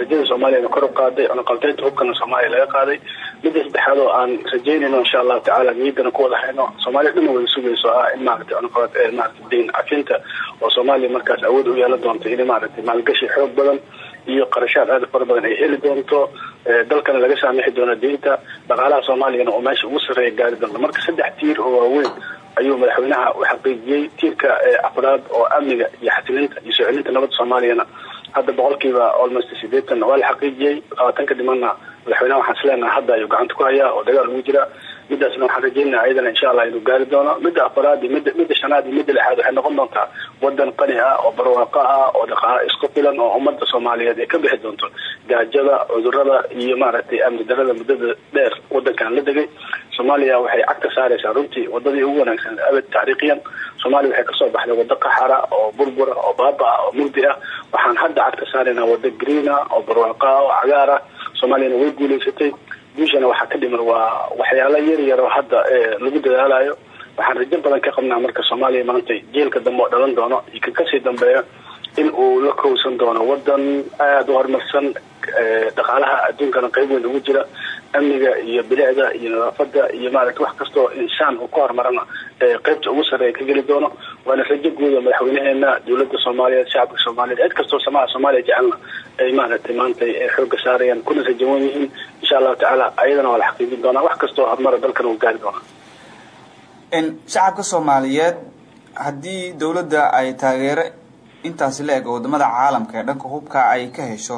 Speaker 6: rajada soomaaliyana kor u qaaday cunaqabteynta hubkana soomaaliya laga qaaday. Midda saddexaad oo aan rajeynayno insha allahu tacala niyaddana ku wada hayno soomaaliya dhan wada sugayso ah in maaragtay cunaqabad maaragtay dayn cafinta oo soomaaliya markaas awood u yeelan doonto in maaragtay maalgashi xoog badan iyo qarashaad aada fara badan ay heli doonto dalkana laga saamixi doono diinta dhaqaalaha soomaaliyana oo meesha ugu sarreeya gaari doonto. Marka saddex tiir oo waaweyn ayuu madaxweynaha u xaqiijiyey tiirka afraad oo amniga iyo xasilinta iyo soo celinta nabadda soomaaliyana hadda boqolkiiba almost sideetan waa la xaqiijiyey labaatanka dhimanna madaxweynaha waxaan isleenaha hadda ayuu gacanta ku hayaa oo dagaal ugu jira midaasna waxaan rajeynaya ayadana insha allah inuu gaari doono. Midda afaraad midda shanaad iyo midda lixaad waxay noqon doontaa wadan qani ah oo barwaaqo ah oo dhaqaale isku filan oo ummadda soomaaliyeed ay ka bixi doonto. Gaajada cudurrada iyo maaragtay amni darada muddada dheer wadankan la degay. Soomaaliya waxay cagta saaraysaa runtii wadadii ugu wanaagsan abad taariikhiyan. Soomaaliya waxay ka soo baxday wado qaxara oo burbura oo baaba ah oo mugdi ah. Waxaan hadda cagta saaraynaa wado greena oo barwaaqo ah oo cagaar ah. Soomaaliyana way guulaysatay guushana waxaa ka dhiman waa waxyaalo yar yar oo hadda lagu dadaalayo. Waxaan rajo badan ka qabnaa marka soomaaliya maanta jeelka dambe oo dhalan doono iyo kan ka sii dambeeya in uu la kowsan doono wadan aada u horumarsan dhaqaalaha adduunkana qayb weyn ugu jira amniga iyo bilicda iyo nadaafada iyo maaragta wax kastoo insaan uu ka horumarana qaybta ugu sarreeya ka geli doono waana rajo guuda madaxweynaheena dowladda soomaaliyeed shacabka soomaaliyeed cid kastoo samaha soomaaliya jecelna ay maaragtay maanta xooga saarayaan kuna rajawan yihiin insha allahu tacaala ayadana waa la xaqiijin wax kastoo horumara dalkana uu gaari doonaa
Speaker 7: shacabka soomaaliyeed haddii dowladda ay taageero intaasi la eg waddamada caalamka ee dhanka hubka ay ka hesho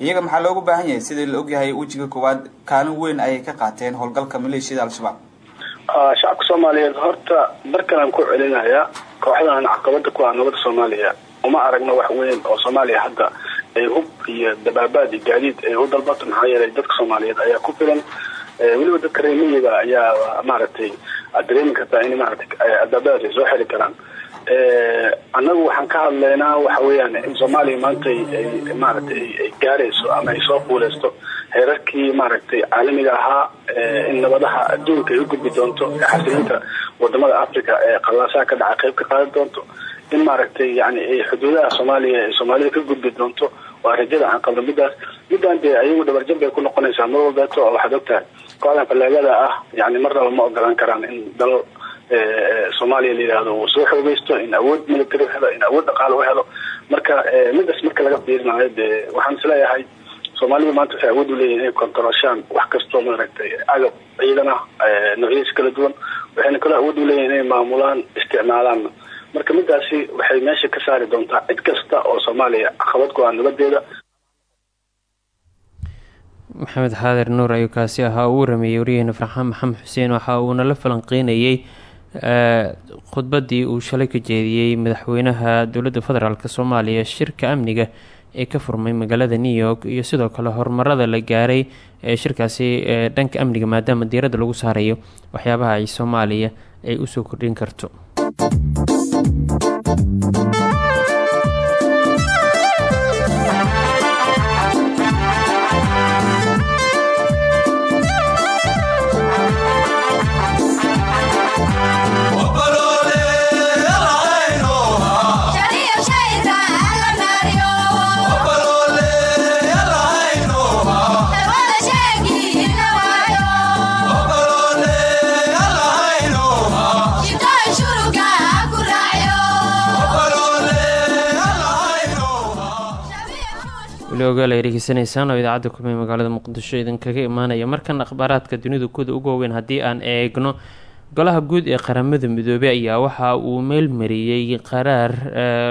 Speaker 7: iyaga maxaa loogu baahan yahay sidii la ogyahay wejiga koowaad? Kaalin weyn ayay ka qaateen howlgalka maleeshiyada al-shabaab.
Speaker 6: Shacabka soomaaliyeed horta markalaan ku celinayaa kooxdahan caqabada ku ah nabadda soomaaliya uma aragno wax weyn oo soomaaliya hadda ay hub iyo dabaabaad iyo gaadiid ay u dalbato. Maxaa yeelay dadka soomaaliyeed ayaa ku filan. Weliba dadka reemiyiga ayaa maaragtay aad dareemi kartaa in maaragtay adaabadaas ay soo xiri karaan annagu waxaan ka hadlaynaa waxa weeyaan in soomaaliya maanta ay maaragtay ay gaarayso ama ay soo fuuleysto heerarkii maaragtay caalamiga ahaa in nabadaha adduunka ay u gudbi doonto xasilinta waddamada africa ee qallaasaha ka dhaca qayb ka qaadan doonto in maaragtay yani ay xuduudaha soomaaliya ay soomaalida ka gudbi doonto waa rajada aan qabno midaas midaan dee ayagu dhabarjab bay ku noqonaysaa mar walbeeto waxaad ogtahay kooxdan fallaagada ah yani marnaba ma ogolaan karaan in dal soomaaliya la yihahdo uu soo xoogeysto in awood military helo in awood dhaqaale u helo. Marka midaas marka laga fiirinayo dee waxaan is leeyahay soomaalida maanta waxay awood u leeyihiin inay kontaroshaan wax kastoo maaragtay agab ciidan ah noocyadiisa kala duwan waxayna kaloo awood u leeyihiin inay maamulaan isticmaalaan. Marka midaasi waxay meesha ka saari doontaa cid kasta oo soomaaliya caqabad ku ah nabadeeda
Speaker 1: maxamed xaadir nuur ayuu kaasi ahaa uu warameeyey waryaheena farxaan maxamed xuseen waxa uuna la falanqeynayey khudbaddii uu shalay ka jeediyey madaxweynaha dowladda federaalk soomaaliya shirka amniga ee ka furmay magaalada new york iyo sidoo kale horumarada la gaaray ee shirkaasi ee dhanka amniga maadaama diiradda lagu saarayo waxyaabaha ay soomaaliya ay u soo kordhin karto weli ogaal ay dhegeysanaysaan oo idaacadda kulmay magaalada muqdisho idinkaga imaanaya. Markan akhbaaraadka dunida kuda ugu waaweyn haddii aan eegno golaha guud ee qaramada midoobey ayaa waxa uu meel mariyey qaraar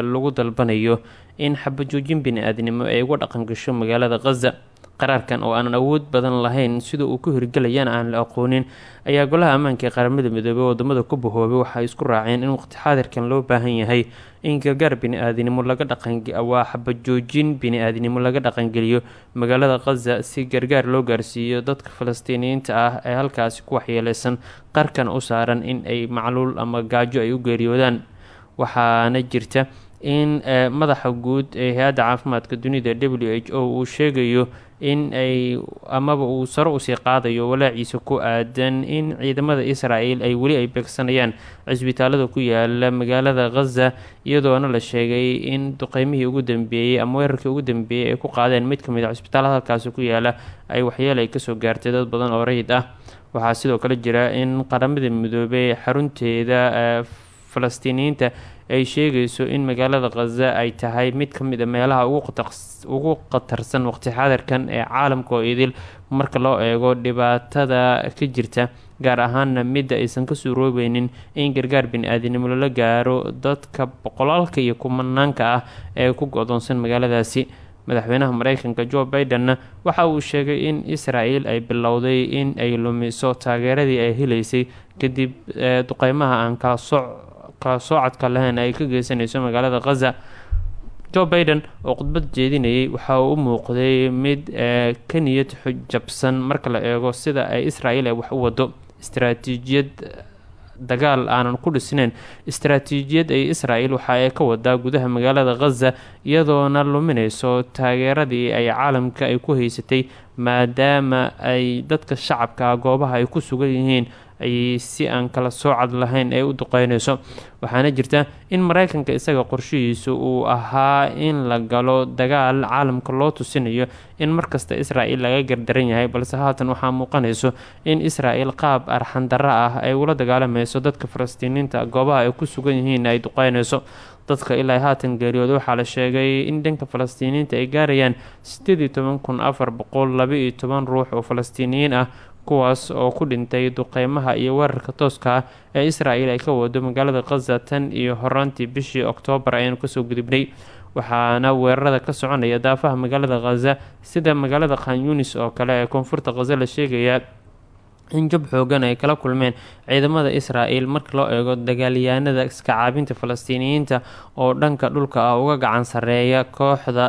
Speaker 1: lagu dalbanayo in xabajoojin bini-aadnimo ay uga dhaqan gasho magaalada khaza qaraarkan oo aanan awood badan lahayn sida uu ku hirgelayaan aan la aqoonin ayaa golaha ammaanka qaramada midoobey waddamada ku bahoobay waxay isku raaceen in waqti xaadirkan loo baahan yahay in gargaar bini-aadinimo laga dhaqanwaa xabajoojin bini-aadinimo laga dhaqangeliyo magaalada khaza si gargaar loo gaarsiiyo dadka falastiiniyiinta ah ee halkaasi ku waxyeeleysan qarkan u saaran in ay macluul ama gaajo ay u geeriyoodaan. Waxaana jirta in madaxa guud ee hay'adda caafimaadka dunida w h o uu sheegayo in ay amaba uu saro u sii qaadayo walaaciisa ku aadan in ciidamada israel ay weli ay beegsanayaan cisbitaalada ku yaalla magaalada khaza iyadoona la sheegay in duqeymihii ugu dambeeyey ama weerarkii ugu dambeeyey ay ku qaadeen mid ka mid a cisbitaalada halkaasi ku yaalla ay waxyeel ay ka soo gaartay dad badan oo rayid ah. Waxaa sidoo kale jira in qaramada midoobey xarunteeda falastiiniyiinta ay sheegayso in magaalada khaza ay tahay mid ka mid a meelaha ugu khatarsan waqti xaadirkan ee caalamka oo idil marka loo eego dhibaatada ka jirta gaar ahaana midda aysan ka suuroobeynin in gargaar bini-aadinimo lala gaaro dadka boqolaalka iyo kumanaanka ah ee ku go-doonsan magaaladaasi. Madaxweynaha mareykanka joe bidenna waxa uu sheegay in israel ay bilowday in ay lumiso taageeradii ay heleysay kadib duqeymaha aan kala soc kala soocadka lahayn ay ka geysanayso magaalada khaza joe biden oo khudbad jeedinayay waxa uu u muuqday mid ka niyad xujabsan marka la eego sida ay israel ay wax u wado istaraatiijiyad dagaal aanan ku dhisnayn. Istaraatiijiyad ay israel waxa ay ka wadaa gudaha magaalada khaza iyadoona luminayso taageeradii ay caalamka ay ku haysatay maadaama ay dadka shacabka goobaha ay ku sugan yihiin ay si aan kala soocad lahayn ay u duqeynayso. Waxaana jirta in mareykanka isaga qorshihiisu uu ahaa in la galo dagaal caalamka loo tusinayo in markasta israel laga gardaran yahay. Balse haatan waxaa muuqanayso in israel qaab arxandaro ah ay ula dagaalamayso dadka falastiiniinta goobaha ay ku sugan yihiin ay duqeynayso. Dadka ilaa haatan geeriyooda waxaa la sheegay in dhanka falastiiniyiinta ay gaarayaan sideed iyo toban kun afar boqol laba iyo toban ruux oo falastiiniyiin ah kuwaas oo ku dhintay duqeymaha iyo weerarka tooska ah ee israel ay ka wado magaalada khaza tan iyo horaantii bishii oktoobar ayaynu ka soo gudubnay. Waxaana weerarada ka soconaya daafaha magaalada khaza sida magaalada khan yunis oo kale ee koonfurta khaza la sheegaya in jab xoogan ay kala kulmeen ciidamada israel marka loo eego dagaalyahanada iska caabinta falastiiniyiinta oo dhanka dhulka ah uga gacan sareeya kooxda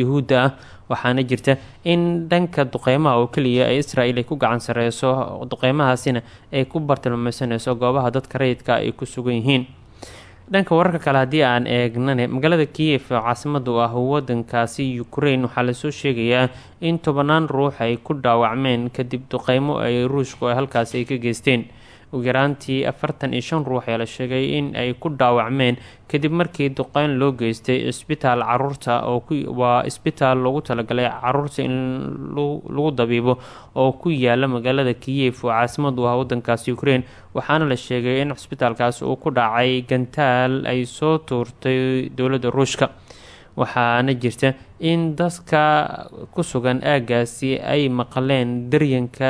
Speaker 1: yuhuudda ah waxaana jirta in dhanka duqeymaha oo keliya ee israel ay ku gacan sareyso duqeymahaasina ay ku bartilmaameysanayso goobaha dadka rayidka ay ku sugan yihiin. Dhanka wararka kale haddii aan eegnane magaalada kiyef oo caasimada u ah wadankaasi ukraine waxaa la soo sheegayaa in tobanaan ruux ay ku dhaawacmeen kadib duqeymo ay ruushku ay halkaasi ay ka geysteen ugu yaraantii afartan iyo shan ruux ayaa la sheegay in ay ku dhaawacmeen kadib markii duqeyn loo geystay cisbitaal carruurta oo waa isbitaal loogu talagalay carruurta in lagu dabiibo oo ku yaalla magaalada kiyef oo caasimad u ah wadankaasi ukraine waxaana la sheegay in cisbitaalkaas uu ku dhacay gantaal ay soo tuurtay dowladda ruushka. Waxaana jirta in dadka ku sugan aagaasi ay maqleen daryanka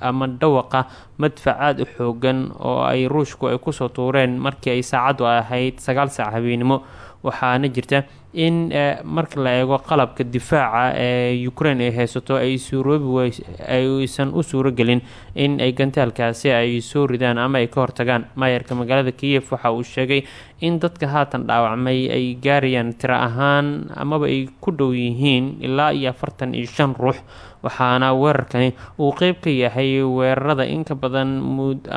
Speaker 1: ama dhawaqa madfac aada u xoogan oo ay ruushku ay ku soo tuureen markii ay saacaddu ahayd sagaal saac habeenimo waxaana jirta in marka la eego qalabka difaaca ee ukraine ay haysato ay suuroobi aysan u suurogelin in ay gantaalkaasi ay soo ridaan ama ay ka hortagaan. Maayarka magaalada kiyef waxa uu sheegay in dadka haatan dhaawacmay ay gaarayaan tiro ahaan amaba ay ku dhow yihiin ilaa iyo afartan iyo shan ruux waxaana weerarkani uu qeyb ka yahay weerarada inka badan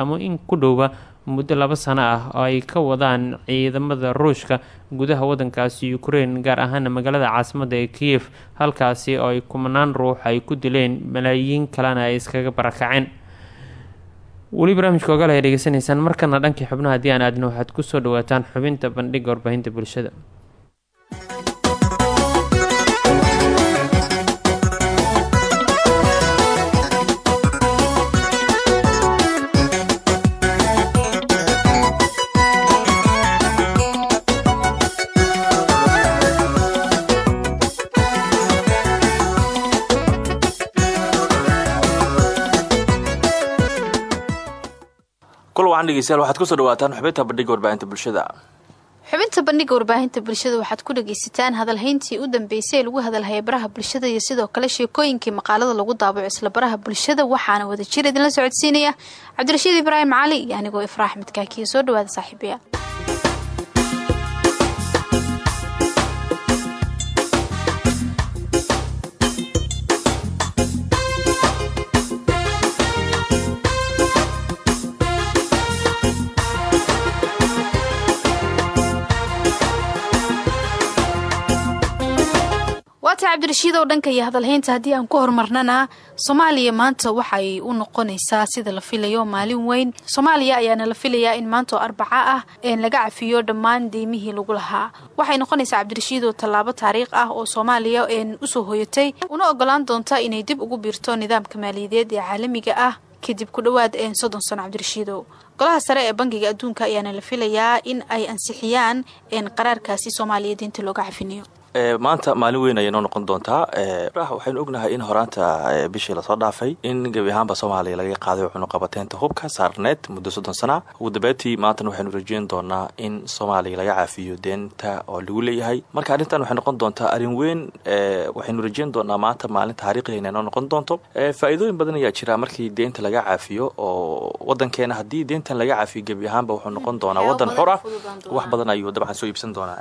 Speaker 1: ama in ku dhowba muddo laba sano ah oo ay ka wadaan ciidamada ruushka gudaha wadankaasi ukraine gaar ahaana magaalada caasimada ee kiyef halkaasi oo ay kumanaan ruux ay ku dileen malaayiin kalena ay iskaga barakaceen weli barnaamijka ogaal ay dhegeysanaysaan markana dhankii xubnaha haddii aan aadno waxaad ku soo dhawaataan xubinta bandhiga warbaahinta bulshada
Speaker 8: waxaad ku soo dhawaataan xubinta bandhiga warbaahinta bulshada.
Speaker 9: Xubinta bandhiga warbaahinta bulshada waxaad ku dhagaysataan hadalhayntii u dambeysay ee lagu hadalhaya baraha bulshada iyo sidoo kale sheekooyinkii maqaalada lagu daabaco isla baraha bulshada. Waxaana wada jir idinla socodsiinaya cabdirashiid ibraahim cali iyo anigoo ifraax midkaakiyo soo dhawaada saaxiibayaal cabdirashiid oo dhanka iyo hadalhaynta haddii aan ku horumarnana soomaaliya maanta waxay u noqonaysaa sida la filayo maalin weyn. Soomaaliya ayaana la filayaa in maanta oo arbaca ah laga cafiyo dhammaan deymihii lagu lahaa. Waxay noqonaysaa cabdirashiid oo tallaabo taariikh ah oo soomaaliya u soo hoyatay. Una ogolaan doonta inay dib ugu biirto nidaamka maaliyadeed ee caalamiga ah kadib ku dhowaad soddon sano cabdirashiidow golaha sare ee bangiga adduunka ayaana la filayaa in ay ansixiyaan qaraarkaasi soomaaliya diinta looga cafinayo
Speaker 8: maanta maalin weyn ayay noo noqon doontaa. Waxaynu ognahay in horaanta bishii la soo dhaafay in gebi ahaanba soomaaliya laga qaaday cunuqabateynta hubka saarneed muddo soddon sana ugu dambeyntii maantana waxaynu rajeyn doonaa in soomaaliya laga caafiyo deenta oo lagu leeyahay. Marka arrintan waxay noqon doontaa arrin weyn waxaynu rajeyn doonaa maanta maalin taariikhiina noo noqon doonto. Faa-iidooyin badan ayaa jira markii deenta laga caafiyo oo wadankeena haddii deentan laga caafiyo gebi ahaanba wuxuu noqon doonaa wadan xor ah wax badan ayuu dabcan soo iibsan doonaa.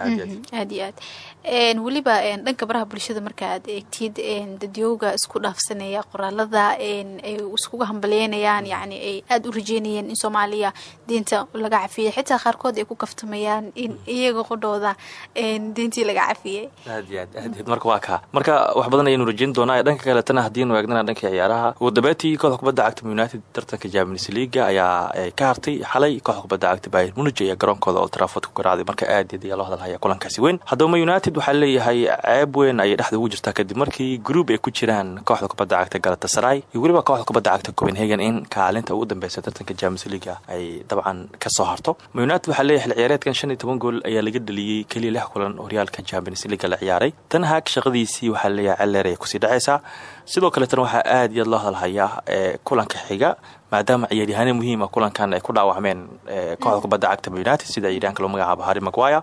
Speaker 9: Aad iyo aad weliba dhanka baraha bulshada marka aad eegtid dadyowga isku dhaafsanaya qoraalada ay iskuga hambalyeynayaan yani ay aada u rajeynayeen in soomaaliya diinta laga cafiyay. Xitaa qaarkood ay ku kaftamayaan in iyaga qodhooda diintii laga cafiyey
Speaker 8: aad iyo aad aad marka waa kaa marka wax badan ayaynu rajeyn doonaa dhanka kaletana haddiinu eegnana dhankii ciyaaraha ugu dambeyntii kooxda kubadda cagta united tartanka champions leaga ayaa ka hartay xalay. Kooxda kubadda cagta bayr munij ayaa garoonkooda old trafford ku garaacday. Marka aad ayaa loo hadalhaya kulankaasi weyn. Haddaba united waxaa leeyahay ceeb weyn ayay dhexda ugu jirtaa kadib markii gruub ay ku jiraan kooxda kubadda cagta galatasaray. Iyo weliba kooxda kubadda cagta copenhagen in kaalinta ugu dambeysa tartanka champions leaga ay dabcan ka soo harto. United waxaa leeyahay xil ciyaareedkan shan iyo toban gool ayaa laga dheliyey keliya lix kulan horyaalka champions leaga la ciyaaray. Tan haag shaqadiisii waxaa leeyahay celeer ay ku sii dhacaysaa. Sidoo kale tan waxaa aad iyo aad loo hadalhayaa kulanka xiga maadaama ciyaaryahaane muhiima kulankan ay ku dhaawacmeen kooxda kubadda cagta united sida ciyaaryahanka loo magacaabo harry maguire.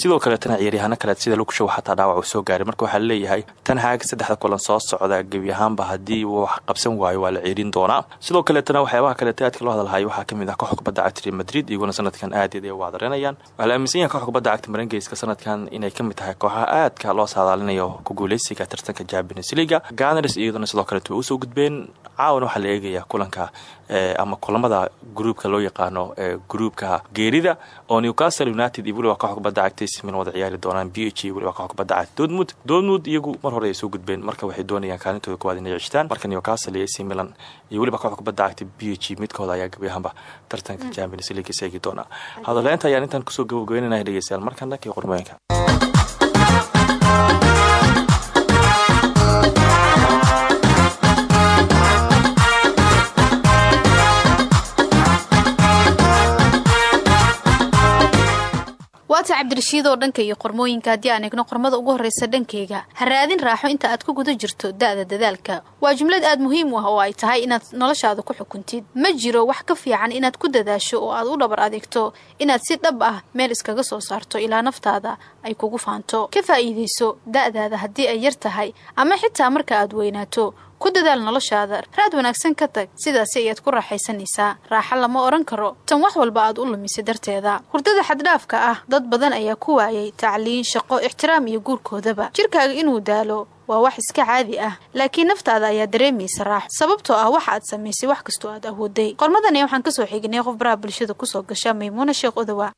Speaker 8: Sidoo kaletana ciyaaryahaano kale sida lugshow xataa dhaawac soo gaaray. Marka waxaa leeyahay tan haag saddexda kulan soo socda gebi ahaanba haddii uu wax qabsan waayo waa la ceerin doonaa. Sidoo kaletana waxyaabaha kalete aadka loo hadalhayo waxaa ka mid ah kooxda kubadda cagta madrid iyaguna sanadkan aad ay u wadaranayaan waxaa la aaminsan yahay cagta marengeyska sanadkan inay ka mid tahay kooxaha aadka loo saadaalinayo ku guuleysiga tartanka champions leaga ganars iyaduna sidoo kaleet way u soo gudbeen caawana waxaa la eegayaa kulanka ama kulamada gruubka loo yaqaano gruubka geerida oo newcastle united iyo weliba kooxda kubadda cagta simin wada ciyaari doonaan. B h iyo weliba kooxda kubadda cagta. Dortmund dortmund iyagu mar hore ay soo gudbeen marka waxay doonayaan kaalintooda koowaad inay cishtaan marka newcastle iyo ac milan iyo weliba kooxda kubadda cagta b h midkooda ayaa gabi ahaanba tartanka champions league seegi doona hadaleynta ayaan intaan ku soo gabagabeynanaya dhegeystayaal. Markan dhankii qormooyinka
Speaker 9: waata cabdirashiid oo dhanka iyo qormooyinka haddii aan eegno qormada ugu horreysa dhankeyga ha raadin raaxo inta aad ku guda jirto da'da dadaalka. Waa jumlad aad muhiim u ah oo ay tahay inaad noloshaada ku xukuntid. Ma jiro wax ka fiican inaad ku dadaasho oo aad u dhabar adeegto inaad si dhab ah meel iskaga soo saarto ilaa naftaada ay kugu faanto. Ka faa'iidayso da'daada haddii ay yar tahay ama xitaa marka aad weynaato ku dadaal noloshaada raad wanaagsan ka tag sidaasi ayaad ku raaxaysanaysaa raaxa lama odhan karo. Tan wax walba aad u lumisay darteeda. Hurdada xaddhaafka ah dad badan ayaa ku waayay tacliin shaqo ixtiraam iyo guurkoodaba. Jirkaaga inuu daalo waa wax iska caadi ah laakiin naftaada ayaa dareemaysa raaxo sababtoo ah waxa aad samaysay wax kastoo aad awooday. Qormadani waxaan ka soo xignay qof baraha bulshada ku soo gasha maymuuna sheekh odowa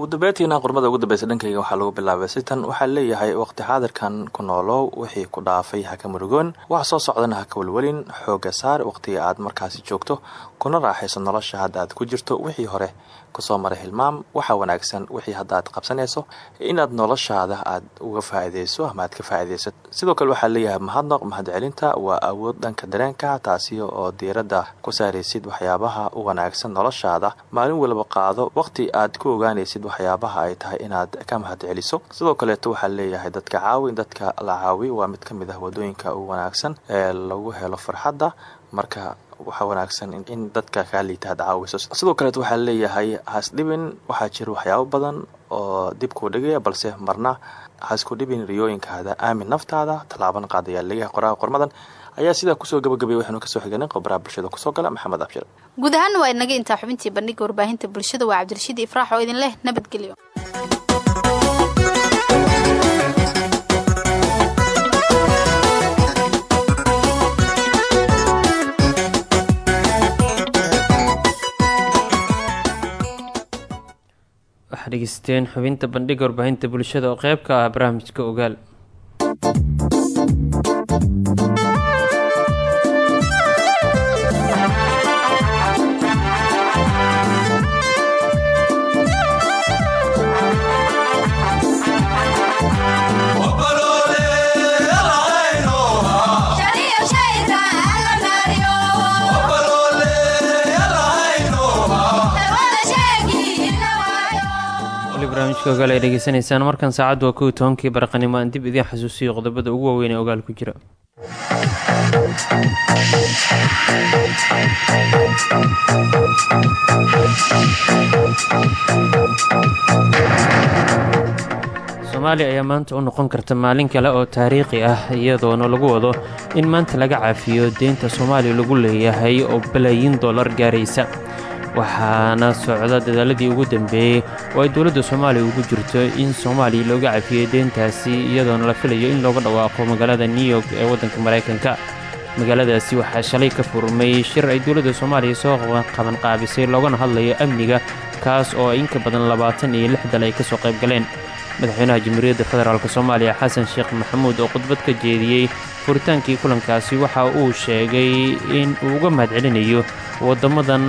Speaker 8: ugudabeetiina qormada ugu dambeysa dhankayga waxaa lagu bilaabay sitan waxaa leeyahay waqti xaadirkan ku noolow wixii ku dhaafay haka murugoon wax soo socdana haka welwelin xooga saar waqtiga aad markaasi joogto kuna raaxayso nolosha hadda ku jirto wixii hore. Kusoo maray hilmaam waxaa wanaagsan wixii hadda aad qabsanayso inaad noloshaada aad uga faa'iideyso ama aad ka faa'iideyso sidoo kale waxaa leeyahay mahadnaq mahadcelinta waa awood dhanka dareenka taasi oo diiradda ku saaraysid waxyaabaha u wanaagsan noloshaada. Maalin waliba qaado waqti aad ku ogaanaysid waxyaabaha ay tahay inaad ka mahadceliso sidoo kaleeto waxaa leeyahay dadka caawi dadka la caawi waa mid ka mid ah waddooyinka ugu wanaagsan ee lagu helo farxadda marka waxaa wanaagsan in dadka kaa liita aad caawiso. Sidoo kaleeto waxaa leeyahay hasdhibin waxaa jira waxyaabo badan oo dib kuu dhigaya balse marna hasku dhibin riyooyinkaada aamin naftaada tallaaban qaad ayaa leeyahay qoraha qormadan. Ayaa sidaa ku soo gabagabay waxaanu ka soo xiganay qobraha bulshada ku soo gala maxamed abshir.
Speaker 9: Guud ahaana waa inaga intaa xubintii bandhiga warbaahinta bulshada waa cabdirashiid ifraax oo idin leh nabadgelyo
Speaker 1: waxaa dhegeysteen xubinta bandhiga warbaahinta bulshada oo qeyb ka ah barnaamijka ogaal barnaamijka ogaal ay markan saacaddu waa kow tobankii aan dib idiin xasuusiyo qodobada ugu waaweyn ee ogaal ku jira soomaaliya ayaa maanta u noqon karta maalin kale oo taariikhi ah iyadoona lagu wado in maanta laga caafiyo deynta soomaaliya lagu leeyahay oo balaayiin dollar gaaraysa waxaana socda dadaaladii ugu dambeeyey oo ay dowladda soomaaliya ugu jirto in soomaaliya looga cafiyey deyntaasi iyadoona la filayo in looga dhawaaqo magaalada new york ee waddanka maraykanka magaaladaasi waxaa shalay ka furmay shir ay dowladda soomaaliya soo qabanqaabisay loogana hadlayo amniga kaas oo inka badan labaatan iyo lix dal ay ka soo qayb galeen madaxweynaha jamhuuriyadda federaalk soomaaliya xasan sheekh maxamuud oo khudbad ka jeediyey furitaankii kulankaasi waxa uu sheegay in uu uga mahadcelinayo waddamadan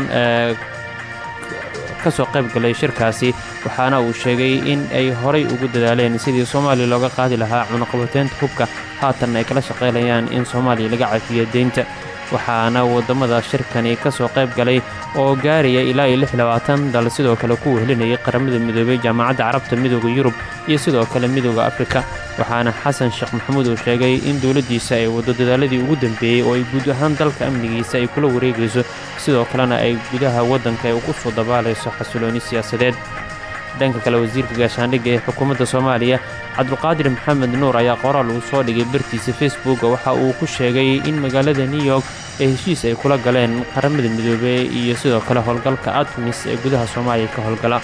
Speaker 1: ka soo qayb galay shirkaasi waxaana uu sheegay in ay horay ugu dadaaleen sidii soomaaliya looga qaadi lahaa cunaqabateynta hubka haatan ay kala shaqaynayaan in soomaaliya laga cafiyo deynta waxaana waddamada shirkani ka soo qayb galay oo gaaraya ilaa iyo lix labaatan dal sidoo kale ku wehelinayay qaramada midoobey jaamacadda carabta midooda yurub iyo sidoo kale midooda afrika. Waxaana xasan sheekh maxamuud uu sheegay in dowladdiisa ay waddo dadaaladii ugu dambeeyey oo ay guud ahaan dalka amnigiisa ay kula wareegayso. Sidoo kalena ay gudaha waddanka ay ugu soo dabaalayso xasilooni siyaasadeed dhanka kale wasiirka gaashaandhigga ee xukuumadda soomaaliya cabdulqaadir maxamed nuur ayaa qoraal uu soo dhigay bartiisa facebook waxa uu ku sheegay in magaalada new york ee heshiis ay kula galeen qaramada midoobey iyo sidoo kale howlgalka admis ee gudaha soomaaliya ka howlgala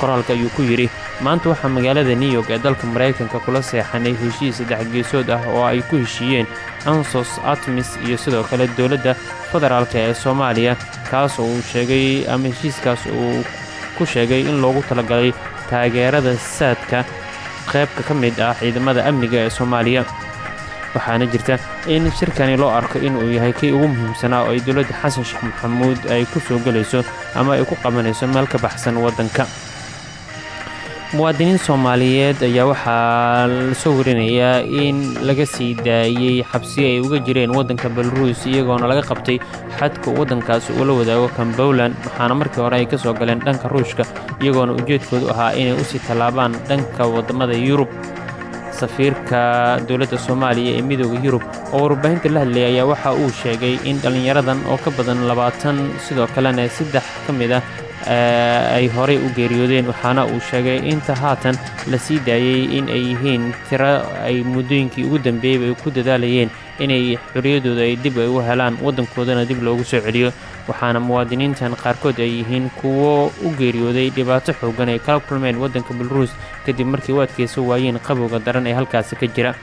Speaker 1: qoraalka ayuu ku yidhi maanta waxaa magaalada new york ee dalka maraykanka kula seexanay heshiis saddex geesood ah oo ay ku heshiiyeen ansos atmis iyo sidoo kale dowladda federaalk ee soomaaliya. Kaas oo uu sheegay ama heshiiskaas uu ku sheegay in loogu talagalay taageerada saadka qaybka ka mid ah ciidamada amniga ee soomaaliya. Waxaana jirta in shirkani loo arko inuu yahay kii ugu muhiimsanaa oo ay dowladda xasan sheekh maxamuud ay ku soo gelayso ama ay ku qabanayso meel ka baxsan waddanka muwaadiniin soomaaliyeed ayaa waxaa la soo warinayaa in laga sii daayey xabsiyo ay uga jireen waddanka belaruus iyagoona laga qabtay xadka waddankaasi uu la wadaago kan bowland waxaana markii hore ay ka soo galeen dhanka ruushka iyagoona ujeedkoodu ahaa inay u sii tallaabaan dhanka waddamada yurub. Safiirka dowladda soomaaliya ee midooda yurub oo warbaahinta la hadlayay ayaa waxa uu sheegay in dhallinyaradan oo ka badan labaatan sidoo kalena saddex ka mid ah ay horey u geeriyoodeen waxaana uu sheegay inta haatan la sii daayey in ay yihiin tiro ay muddooyinkii ugu dambeeyeyba ay ku dadaalayeen inay xorriyaddooda ay dib ay u helaan waddankoodana dib loogu soo celiyo. Waxaana muwaadiniintan qaarkood ay yihiin kuwo u geeriyooday dhibaato xooggan ay kala kulmeen waddanka belaruus kadib markii u waayeen qabowga daran ee halkaasi ka jira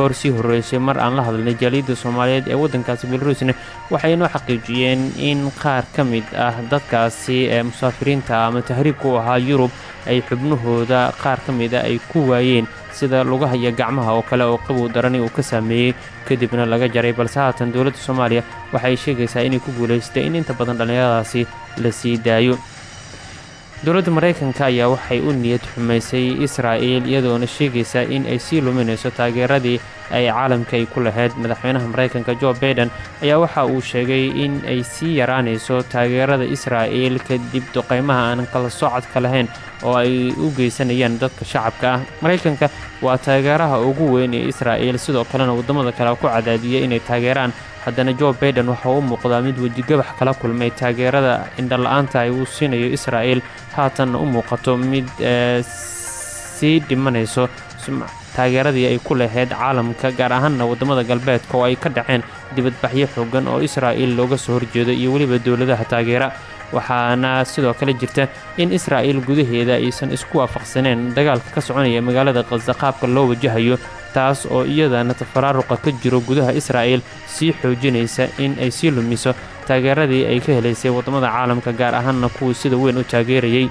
Speaker 1: goor sii horreysay mar aan la hadlnay jaaliyadda soomaaliyeed ee waddankaasi belaruusna waxay inoo xaqiijiyeen in qaar ka mid ah dadkaasi ee musaafiriinta ama tahriibka ahaa yurub ay xubnahooda qaar ka mid a ay ku waayeen sida lugaha iyo gacmaha oo kale oo qabow darani uu ka saameeyey. Kadibna laga jaray balse haatan dowladda soomaaliya waxay sheegaysaa inay ku guulaystay in inta badan dhallinyaradaasi la sii daayo dowladda maraykanka ayaa waxay u niyad xumaysay israa'il iyadoona sheegaysa in ay sii luminayso taageeradii ay caalamka ay ku lahayd madaxweynaha maraykanka jo baiden ayaa waxa uu sheegay in ay sii yaraanayso taageerada israa'il kadib duqaymaha aan kala socodka lahayn oo ay u geysanayaan dadka shacabka ah. Maraykanka waa taageeraha ugu weyn ee israa'il sidoo kalena waddamada kale ku cadaadiyay inay taageeraan. Haddana jo baiden waxa u muuqdaa mid wejigabax kala kulmay taageerada indhala-aanta ay uu siinayo israa'il haatanna u muuqato mid sii dhimanayso taageeradii ay ku lahayd caalamka gaar ahaanna waddamada galbeedka oo ay ka dhaceen dibadbaxyo xoogan oo israa'il looga soo horjeedo iyo weliba dowladaha taageera. Waxaana sidoo kale jirta in israa'il gudaheeda aysan isku waafaqsaneen. Dagaalka ka soconaya magaalada khaza qaabka loo wajahayo taas oo iyadana tafaraaruqa ka jiro gudaha israa'il sii xoojinaysa in ay sii lumiso taageeradii ay ka helaysay waddamada caalamka gaar ahaanna kuwii sida weyn u taageerayay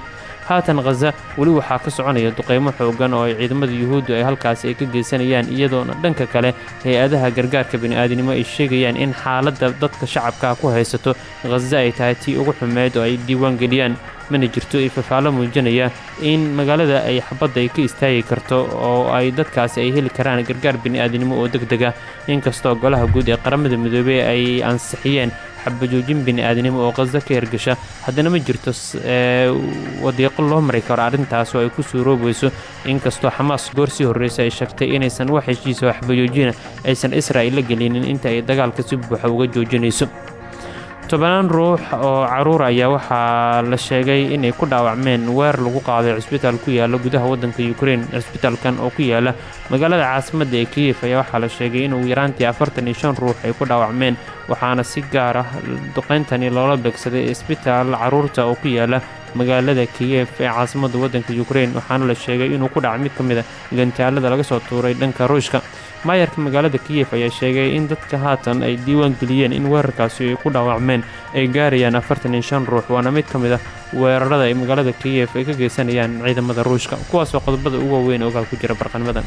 Speaker 1: haatan khaza weli waxaa ka soconaya duqaymo xoogan oo ay ciidamada yuhuuddu ay halkaasi ay ka geysanayaan iyadoona dhanka kale hay'adaha gargaarka bini'aadinimo ay sheegayaan in xaaladda dadka shacabka ku haysato khaza ay tahay tii ugu xumeyd oo ay diiwaan geliyaan. Mana jirto ifafaalo muujinaya in magaalada ay xabadda ay ka istaagi karto oo ay dadkaasi ay heli karaan gargaar bini'aadinimo oo deg ah inkastoo golaha guud ee qaramada midoobey ay ansixiyeen xabajoojin bini'aadinimo oo khaza ka hergasha haddana ma jirto wadiiqo loo mari karo arrintaas oo ay ku suuroobayso inkastoo xamaas goor sii ay sheegtay inaysan wax heshiisa oo xabajoojina aysan israa'il la gelinin inta ay dagaalka si buuxa uga joojinayso tobanaan ruux oo carruur ayaa waxaa la sheegay inay ku dhaawacmeen weer lagu qaaday cisbitaal ku yaalla gudaha waddanka ukrein cisbitaalkan oo ku yaalla magaalada caasimadda ee kiyef ayaa waxaa la sheegay in ugu yaraantii afartan iyo shan ruux ay ku dhaawacmeen waxaana si gaar ah duqayntani loola beegsaday cisbitaal carruurta oo ku yaalla magaalada kiyef ee caasimadda waddanka ukrein waxaana la sheegay inuu ku dhacay mid ka mid a gantaalada laga soo tuuray dhanka ruushka. Maayarka magaalada kiyef ayaa sheegay in dadka haatan ay diiwaan geliyeen in weerarkaasi ay ku dhaawacmeen ay gaarayaan afartan iyo shan ruux waana mid ka mid ah weerarada ay magaalada kiyef ay ka geysanayaan ciidamada ruushka kuwaasoo qodobada ugu waaweyn ogaal ku jira barqanimadan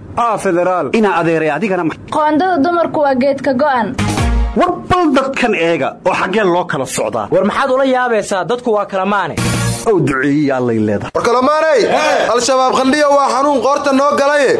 Speaker 10: aa federaal
Speaker 11: inaa adeeray adigana
Speaker 12: qoondada dumarku waa geedka go'an
Speaker 11: war bal dadkan eega oo xaggeen loo kala socdaa.
Speaker 10: War maxaad ula yaabaysaa? Dadku waa kala maane.
Speaker 11: Ou duceeyey allay leedahay.
Speaker 13: Warkalamaanay al-shabaab qandhiya waa xanuun qoorta noo galaye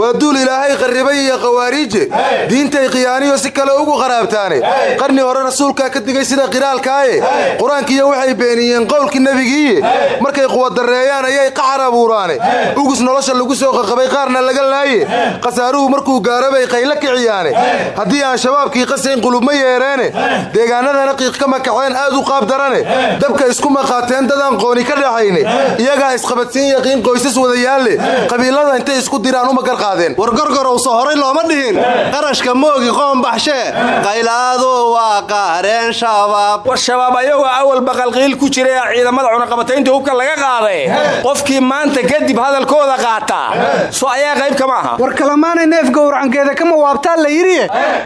Speaker 13: waa duul ilaahay qarribay iyo khawaariije diintay khiyaaniyo si kale ugu qaraabtaane qarni hore rasuulkaa ka digay sida qiraalkaaye. Qur'aankiiyo waxay beeniyeen qowlkii nebigiiye markay quwadarreeyaan ayay qaxar abuuraane ugus nolosha lagu soo qaqabay qaarna laga laaye khasaaruhu markuu gaaro bay qaylo kiciyaane haddii aan shabaabkii qasayn qulubma yeereene deegaanadana qiiq ka makaceen aad u qaab darane. Dabka isku maqaateen dadaan qooni ka dhaxayne iyagaa isqabadsiin yaqiin qoysas wadayaalle qabiilada intay isku diraan uma garqaadeen
Speaker 3: war gorgorowsa horay looma dhihin. Qarashka moogi qoon baxshee qaylaadu waa qaareen shabaab.
Speaker 14: War shabaab ayagoo awal baqalqiil ku jira ee ciidamada cunaqabataynta hubka laga qaaday qofkii maanta kadib hadalkooda qaataa so ayaa qayb kama aha
Speaker 15: war kalamaanay neef gowracankeeda kama waabtaa la yidhi?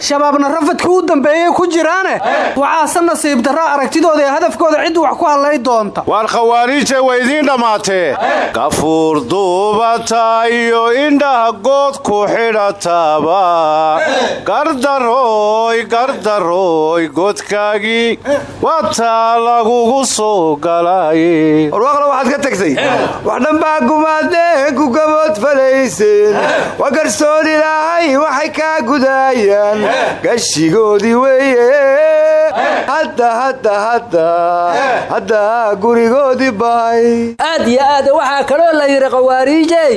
Speaker 15: Shabaabna rafadka u dambeeyey ku jiraane? Waxaase nasiib darra aragtidooda ee hadafkooda cid wax ku hadlay doonta.
Speaker 3: Waar khawaariijta way idiin dhammaatee gafuur duubata iyo indhaha good ku xidhataaba. Gardarooy gardarooy godkaagii wataa lagugu soo galaaye
Speaker 16: warwaaqla waxaad ka tagtay? Wax dhanbaa gumaadeen ku gabood falayseen waa garsoon ilaahay waxay kaa gudaayaan. Gashigoodii hadda hadda hadda hadda gurigoodii bahay.
Speaker 17: Aad iyo aad waxaa kaloo la yidhi khawaariijey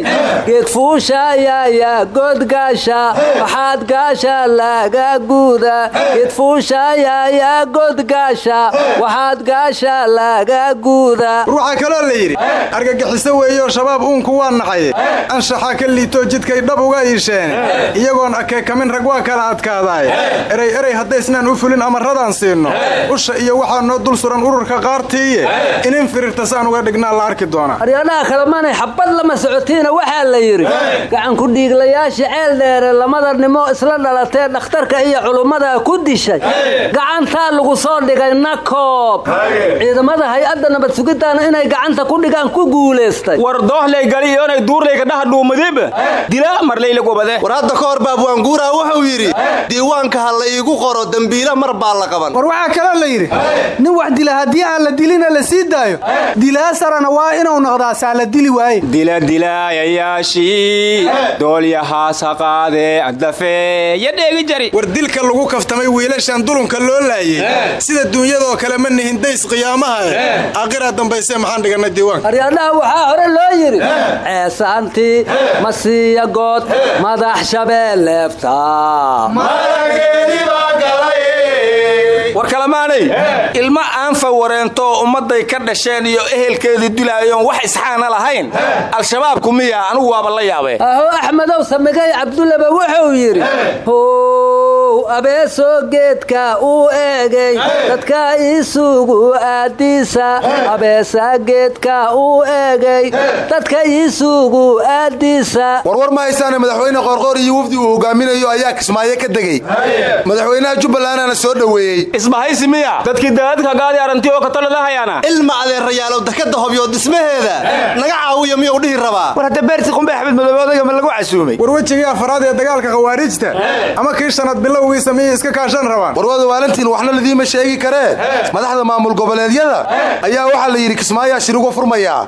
Speaker 17: geedfuushaayaya godgaasha waxaad gaasha laga guuda. Geedfuushaayaya godgaasha waxaad gaasha laga guuda.
Speaker 18: War waxaa kaloo la yidhi argagixiso weeyo shabaab uunku waa naxaye anshaxa ka liitoo jidkay dhab uga iisheen. Iyagoon akeekamin rag waa kala adkaadaaye erey erey haddaysnaan u fulin amarradaan siinno usha iyo waxaa noo dul suran ururka qaartiiye inin firirta saan uga dhignaa la arki doonaa.
Speaker 17: Aryadhaha kalamanay xabad lama socotiina waxaa la yidhi. Gacanku dhiiglayaasha ceel dheere lamada nimo isla dhalatee dhakhtarka iyo culummada ku dishay. Gacantaa lagu soo dhigay nakoob ciidamada hay'adda nabad sugiddaana inay gacanta ku dhigaan ku guulaystay
Speaker 14: war doohley gali iyonay duurlayga dhaha dhuumadiba dilaa marlayla gobade
Speaker 3: war hadda ka hor baabwaanguuraa wuxuu yidhi diiwaanka ha la iigu qoro dembiila mar baa la qaban.
Speaker 15: War waxaa kaloo la yidhi nin wax dila haddii aan la dilina la sii daayo. Dilaasarana waa inuu noqdaasaa la dili waaye.
Speaker 14: Diladilaayayaashii doolyahaasa qaadee adafeeya dheegi jari.
Speaker 18: War dilka lagu kaftamay wiilashan dulunka loo laayey sida duunyadoo kale ma nihin days qiyaamaha aaqiraa dambayse maxaan dhigannay diiwaanka
Speaker 17: aryadhaha waxaa hore loo yidhi ceesaantii masiiya good madax shabeelleefta
Speaker 14: war kalamaanay ilmo aan fawareento ummadday ka dhasheen iyo ehelkeedii dilaayoon wax isxaana lahayn. Al-shabaabku miya anugu waaba la yaabee
Speaker 17: aho axmedow samigay cabdullaba wuxuu yidhi how abeesoo geedka uu eegay dadka iisugu aadiisa abeesa geedka uu eegay dadka iisugu aadiisa
Speaker 13: warwar ma haysaane madaxweyne qoorqoor iyo wafdi uu hogaaminayo ayaa kismaayo ka degey madaxweynaha jubbalandana soo dhoweeyey
Speaker 14: isbahaysi miya. Dadkii daadadka gaadi aranti oo katoladahayaana
Speaker 3: ilma adeerayaalow dakada hobyo dhismaheeda naga caawiya miyuu dhihi rabaa?
Speaker 16: War hadda beerti qumbe axmed odayga ma lagu casuumay.
Speaker 18: War wejigii afaraad ee dagaalka khawaariijta ama kii shanaad bilowgiisa miyay iska kaashan rabaan?
Speaker 13: Warwada waalantiin waxna ladiima sheegi karee madaxda maamul goboleedyada ayaa waxaa la yidhi kismaayaa shirigu furmayaa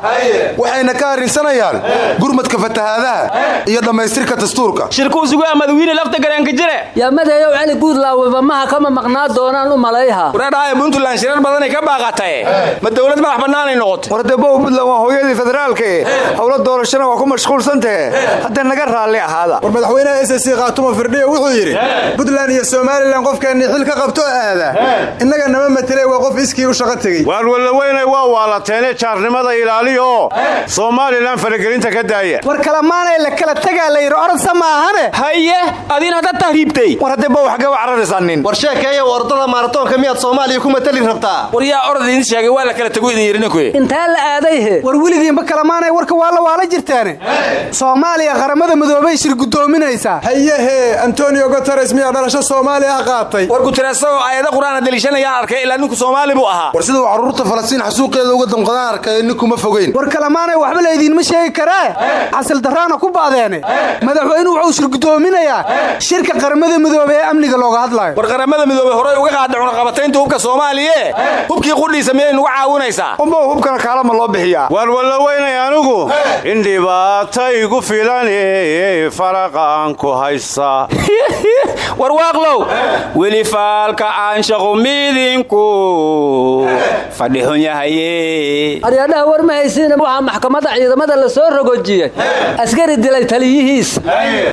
Speaker 13: waxayna ka arrinsanayaan gurmadka fatahaadaha iyo dhammaystirka dastuurka.
Speaker 14: Shirkuusugu madawiine lafta gareenka jire.
Speaker 17: Yaa madayow cali guudlaaweba maha kama maqnaa doonaan u malayha
Speaker 14: wareedhaaya puntland shirar badanay ka baaqatae ma dowlad madax bannaanay noqotay
Speaker 16: war debow puntland waa hooyadii federaalkae howla doorashana waa ku mashquulsantahe hadda naga raalli ahaada
Speaker 18: war madaxweynaha s c firdhiya wuxuu yidhi puntland iyo somalilan qofkeennii xil ka qabto aada innaga nama matele waa qof iskii u shaqo tegey
Speaker 3: waar wallaweynay waa waalateene jaarnimada ilaaliyo somalilan faragelinta ka daaya
Speaker 15: war kalamaanay la kala tegaa la yidhi orodsa maahane
Speaker 14: haye adiin hadda tahriibtay
Speaker 16: war haddeba waxga wa cararaysanin
Speaker 3: war sheekeeya ordada maaratoonka miyaad soomaaliya ku matali rabtaa?
Speaker 14: War yaa orod sheegay waa la kala tagu idin yidhinankuye
Speaker 17: intaa la aaday he.
Speaker 15: War weligiinba kalamaanay warka waa la waala jirtaane. Soomaaliya qaramada midoobay shir guddoominaysaa
Speaker 18: hayehe antonio guteres miyaa dhalasho soomaali ah qaatay?
Speaker 14: War kutireesagoo aayada qur'aana deliishanayaan arkay ilaa ninku soomaali buu ahaa.
Speaker 13: War siduu carruurta falastiin xasuuqeeda uga damqadaan arkay ninkuma fogeyn.
Speaker 15: War kalemaanay waxba laydiinma sheegi karee? Xasil darraana ku baadeene madaxweynuhu wuxuu shirgudoominayaa. Shirka qaramada midoobey ee amniga looga hadlaayo.
Speaker 14: War qaramada midoobey horey uga qaada cunaqabataynta hubka soomaaliye? Hubkii qudhiisa miyay nugu caawinaysaa
Speaker 3: umbow hubkana kaalama loo bixiyaa. Waan wallaweynay anigu in dhibaata igu filan faraqaan ku haysta
Speaker 10: warwaaqlow weli faalka aanshaqu midinku fadhixun yahaye
Speaker 17: aryadhaha war ma haysiina waxaa maxkamadda ciidamada la soo rogojiyey. Askari dilay taliyihiisa.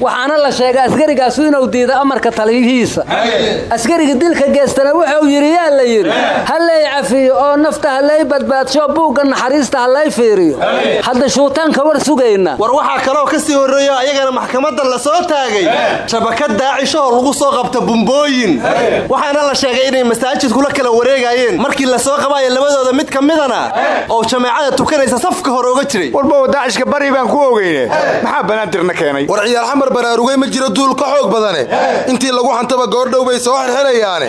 Speaker 17: Waxaana la sheegay askarigaasu inuu diiday amarka taliyihiisa. Askariga dilka geestana wuxuu yidhi yaa la yidhi hallay cafiyo oo nafta hallay badbaadsho buugga naxariista hallay fiiriyo. Hadda shuutaanka war sugayna.
Speaker 2: War waxaa kaloo ka sii horreeyo ayagana maxkamadda la soo taagay. Shabakad daacishoo lagu soo qabta bumbooyin. Waxaana la sheegay inay masaajidkula kala wareegayeen. Markii la soo qabaayo labadooda mid ka midana oo jameecada tukanaysa safka hore oga jiray.
Speaker 3: Warbow daacishka bari baan ku ogeyne. Maxaa banaadirna keenay?
Speaker 13: War ciyaar xamar baraarugay ma jiro duul ka xoog badane. Intii lagu xantaba goordhow bay soo xirxirayaane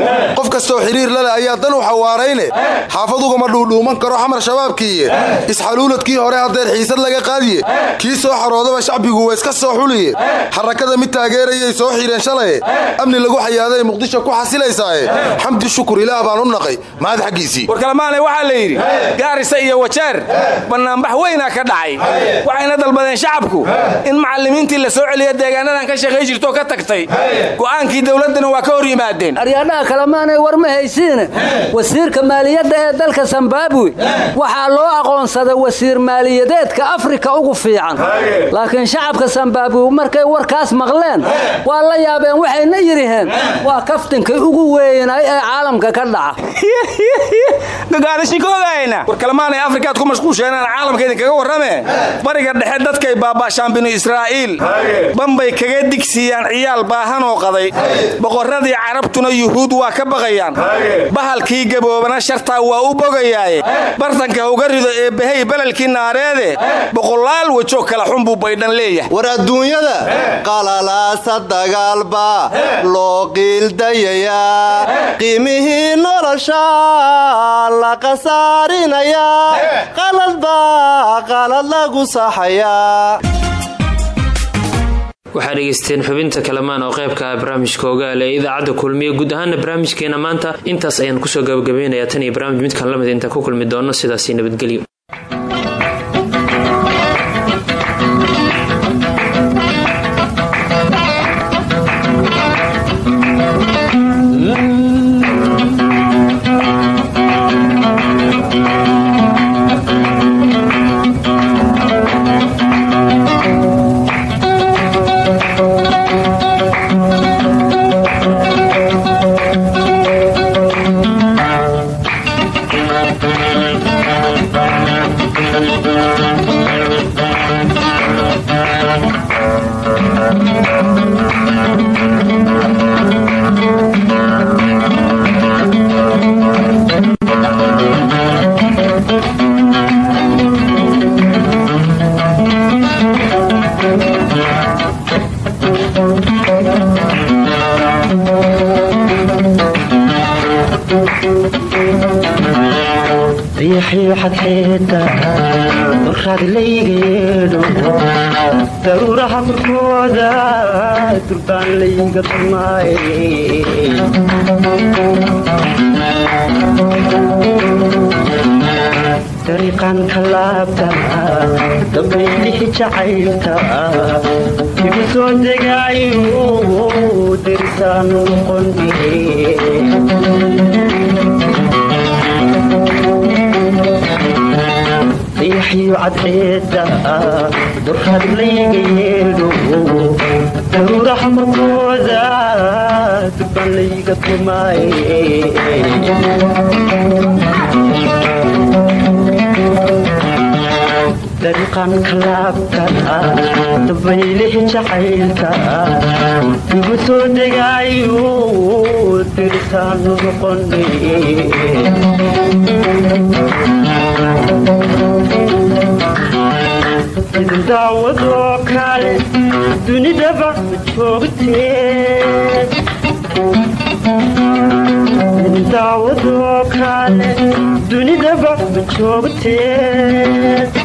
Speaker 13: kastoo xiriir lale ayaa dan u xawaarayne. Xaafadugama dhuudhuuman karo xamar shabaabkiiye isxaluuladkii hore haddeer xiisad laga qaadiye. Kii soo xaroodaba shacbigu waa iska soo xuliye. Xarakada mid taageerayay soo xiireen shalaye. Amni lagu xayaaday muqdisho ku xasilaysaaye xamdi shukur ilaah baan u naqay mahad xaggiisii
Speaker 14: war kalemaanay waxaa la yidhi gaarisa iyo wajeer bannaanbax weynaa ka dhacay. Waxayna dalbadeen shacabku. In macallimiintii la soo celiya deegaanadan ka shaqay jirtoo ka tagtay. Go'aankii dowladdana waa ka hor yimaadeen
Speaker 17: war ma haysiine wasiirka maaliyadda ee dalka zimbabwe. Waxaa loo aqoonsaday wasiir maaliyadeedka afrika ugu fiican. Laakiin shacabka zimbabwe markay warkaas maqleen waa la yaabeen waxayna yidhiheen waa kaftinkii ugu weynay ee caalamka ka dhaca.
Speaker 14: War kalemaanay afrikaad ku mashquusheenaan caalamka idinkaga warrame. Bariga dhexe dadkay baaba'shaan binu israa'iil. Bambay kaga digsiiyaan ciyaal baahanoo qaday. Boqorradii carabtuna yuhuud waa ka baqayaan bahalkii gaboobana shartaa waa u bogayaaye bartanka uga rido ee bahay belalkii naareede. Boqolaal wejoo kala xun buu baydhan leeyahay.
Speaker 2: War adduunyada qalalaasa dagaalba loo qiildayayaa qiimihii nolosha la qasaarinayaa qaladba qalad lagu saxayaa
Speaker 1: waxaa dhegaysteen xubinta kalamaan oo qaybka ah barnaamijka ogaal ee idaacadda kulmiye guud ahaana barnaamijkeena maanta intaas ayaan ku soo gabagabaynayaa tan iyo barnaamij midkan la mid intaan ku kulmi doono sidaasi nabadgelyo
Speaker 19: daruuraha korkooda durbaan layga dumaaye dariiqan kalaabta dabaylihi jacaylka. Igu soo degaayo derisaanu noqone dayaxyo cadceeda durkaad layga yeedho daruuraha markooda durbaan dhariiqan kalaabka dabayle jacaylka gubasoo dhegaayu dirsaanu noqon daawadoo kale dunidaba joogtee daawado kale dunidaba joogtee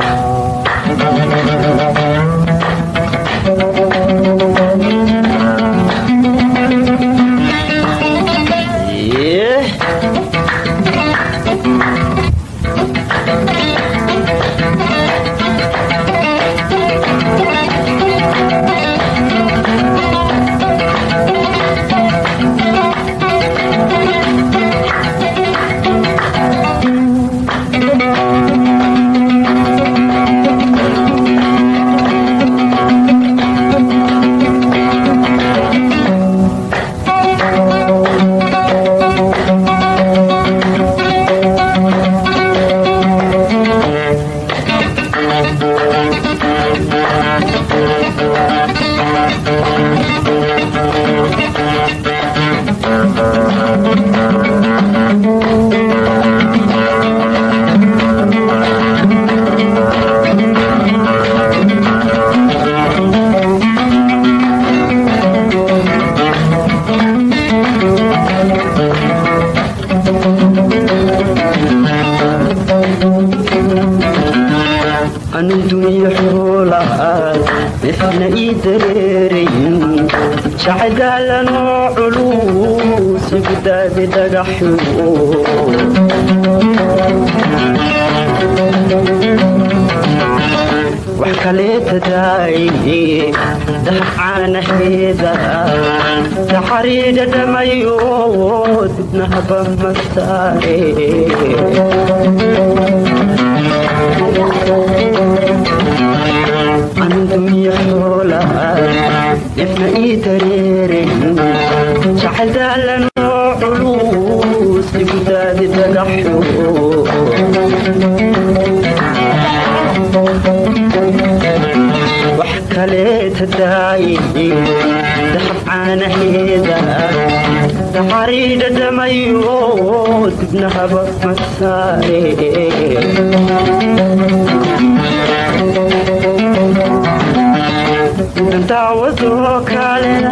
Speaker 19: daawadoo kalena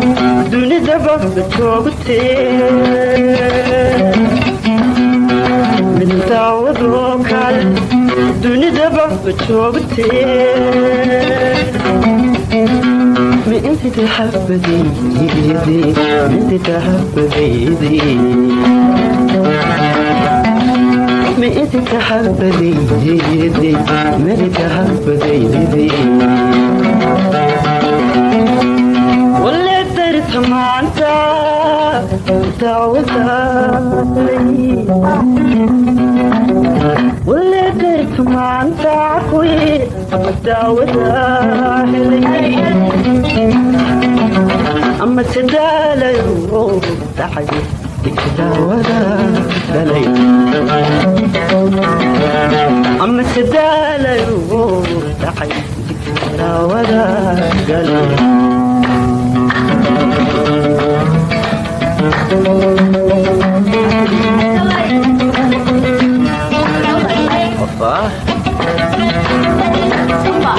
Speaker 19: dunidaba joogtee ama sadaalayu dhacay jikadaawada galay Opa. Opa.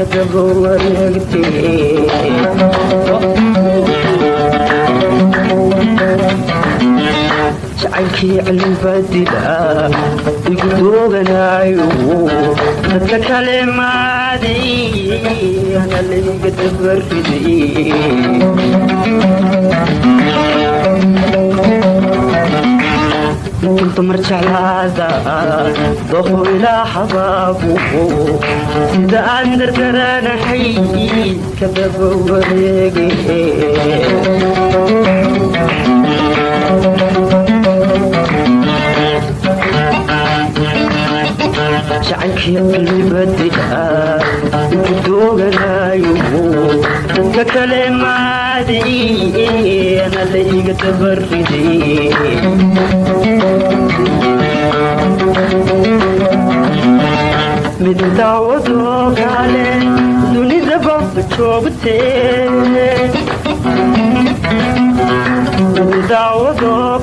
Speaker 19: Iska daba wareegtee jacaylkii cilmibadida igu dooganayo dadka kale maaday ana layga dabariday dumar jeclaada doho ilaa xabaabu sida aan dardaranahay iska daba wareege igu dooganayo dadka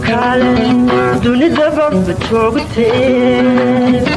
Speaker 19: kale dunida baba joogtee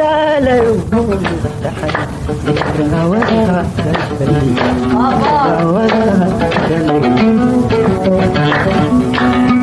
Speaker 19: aa aa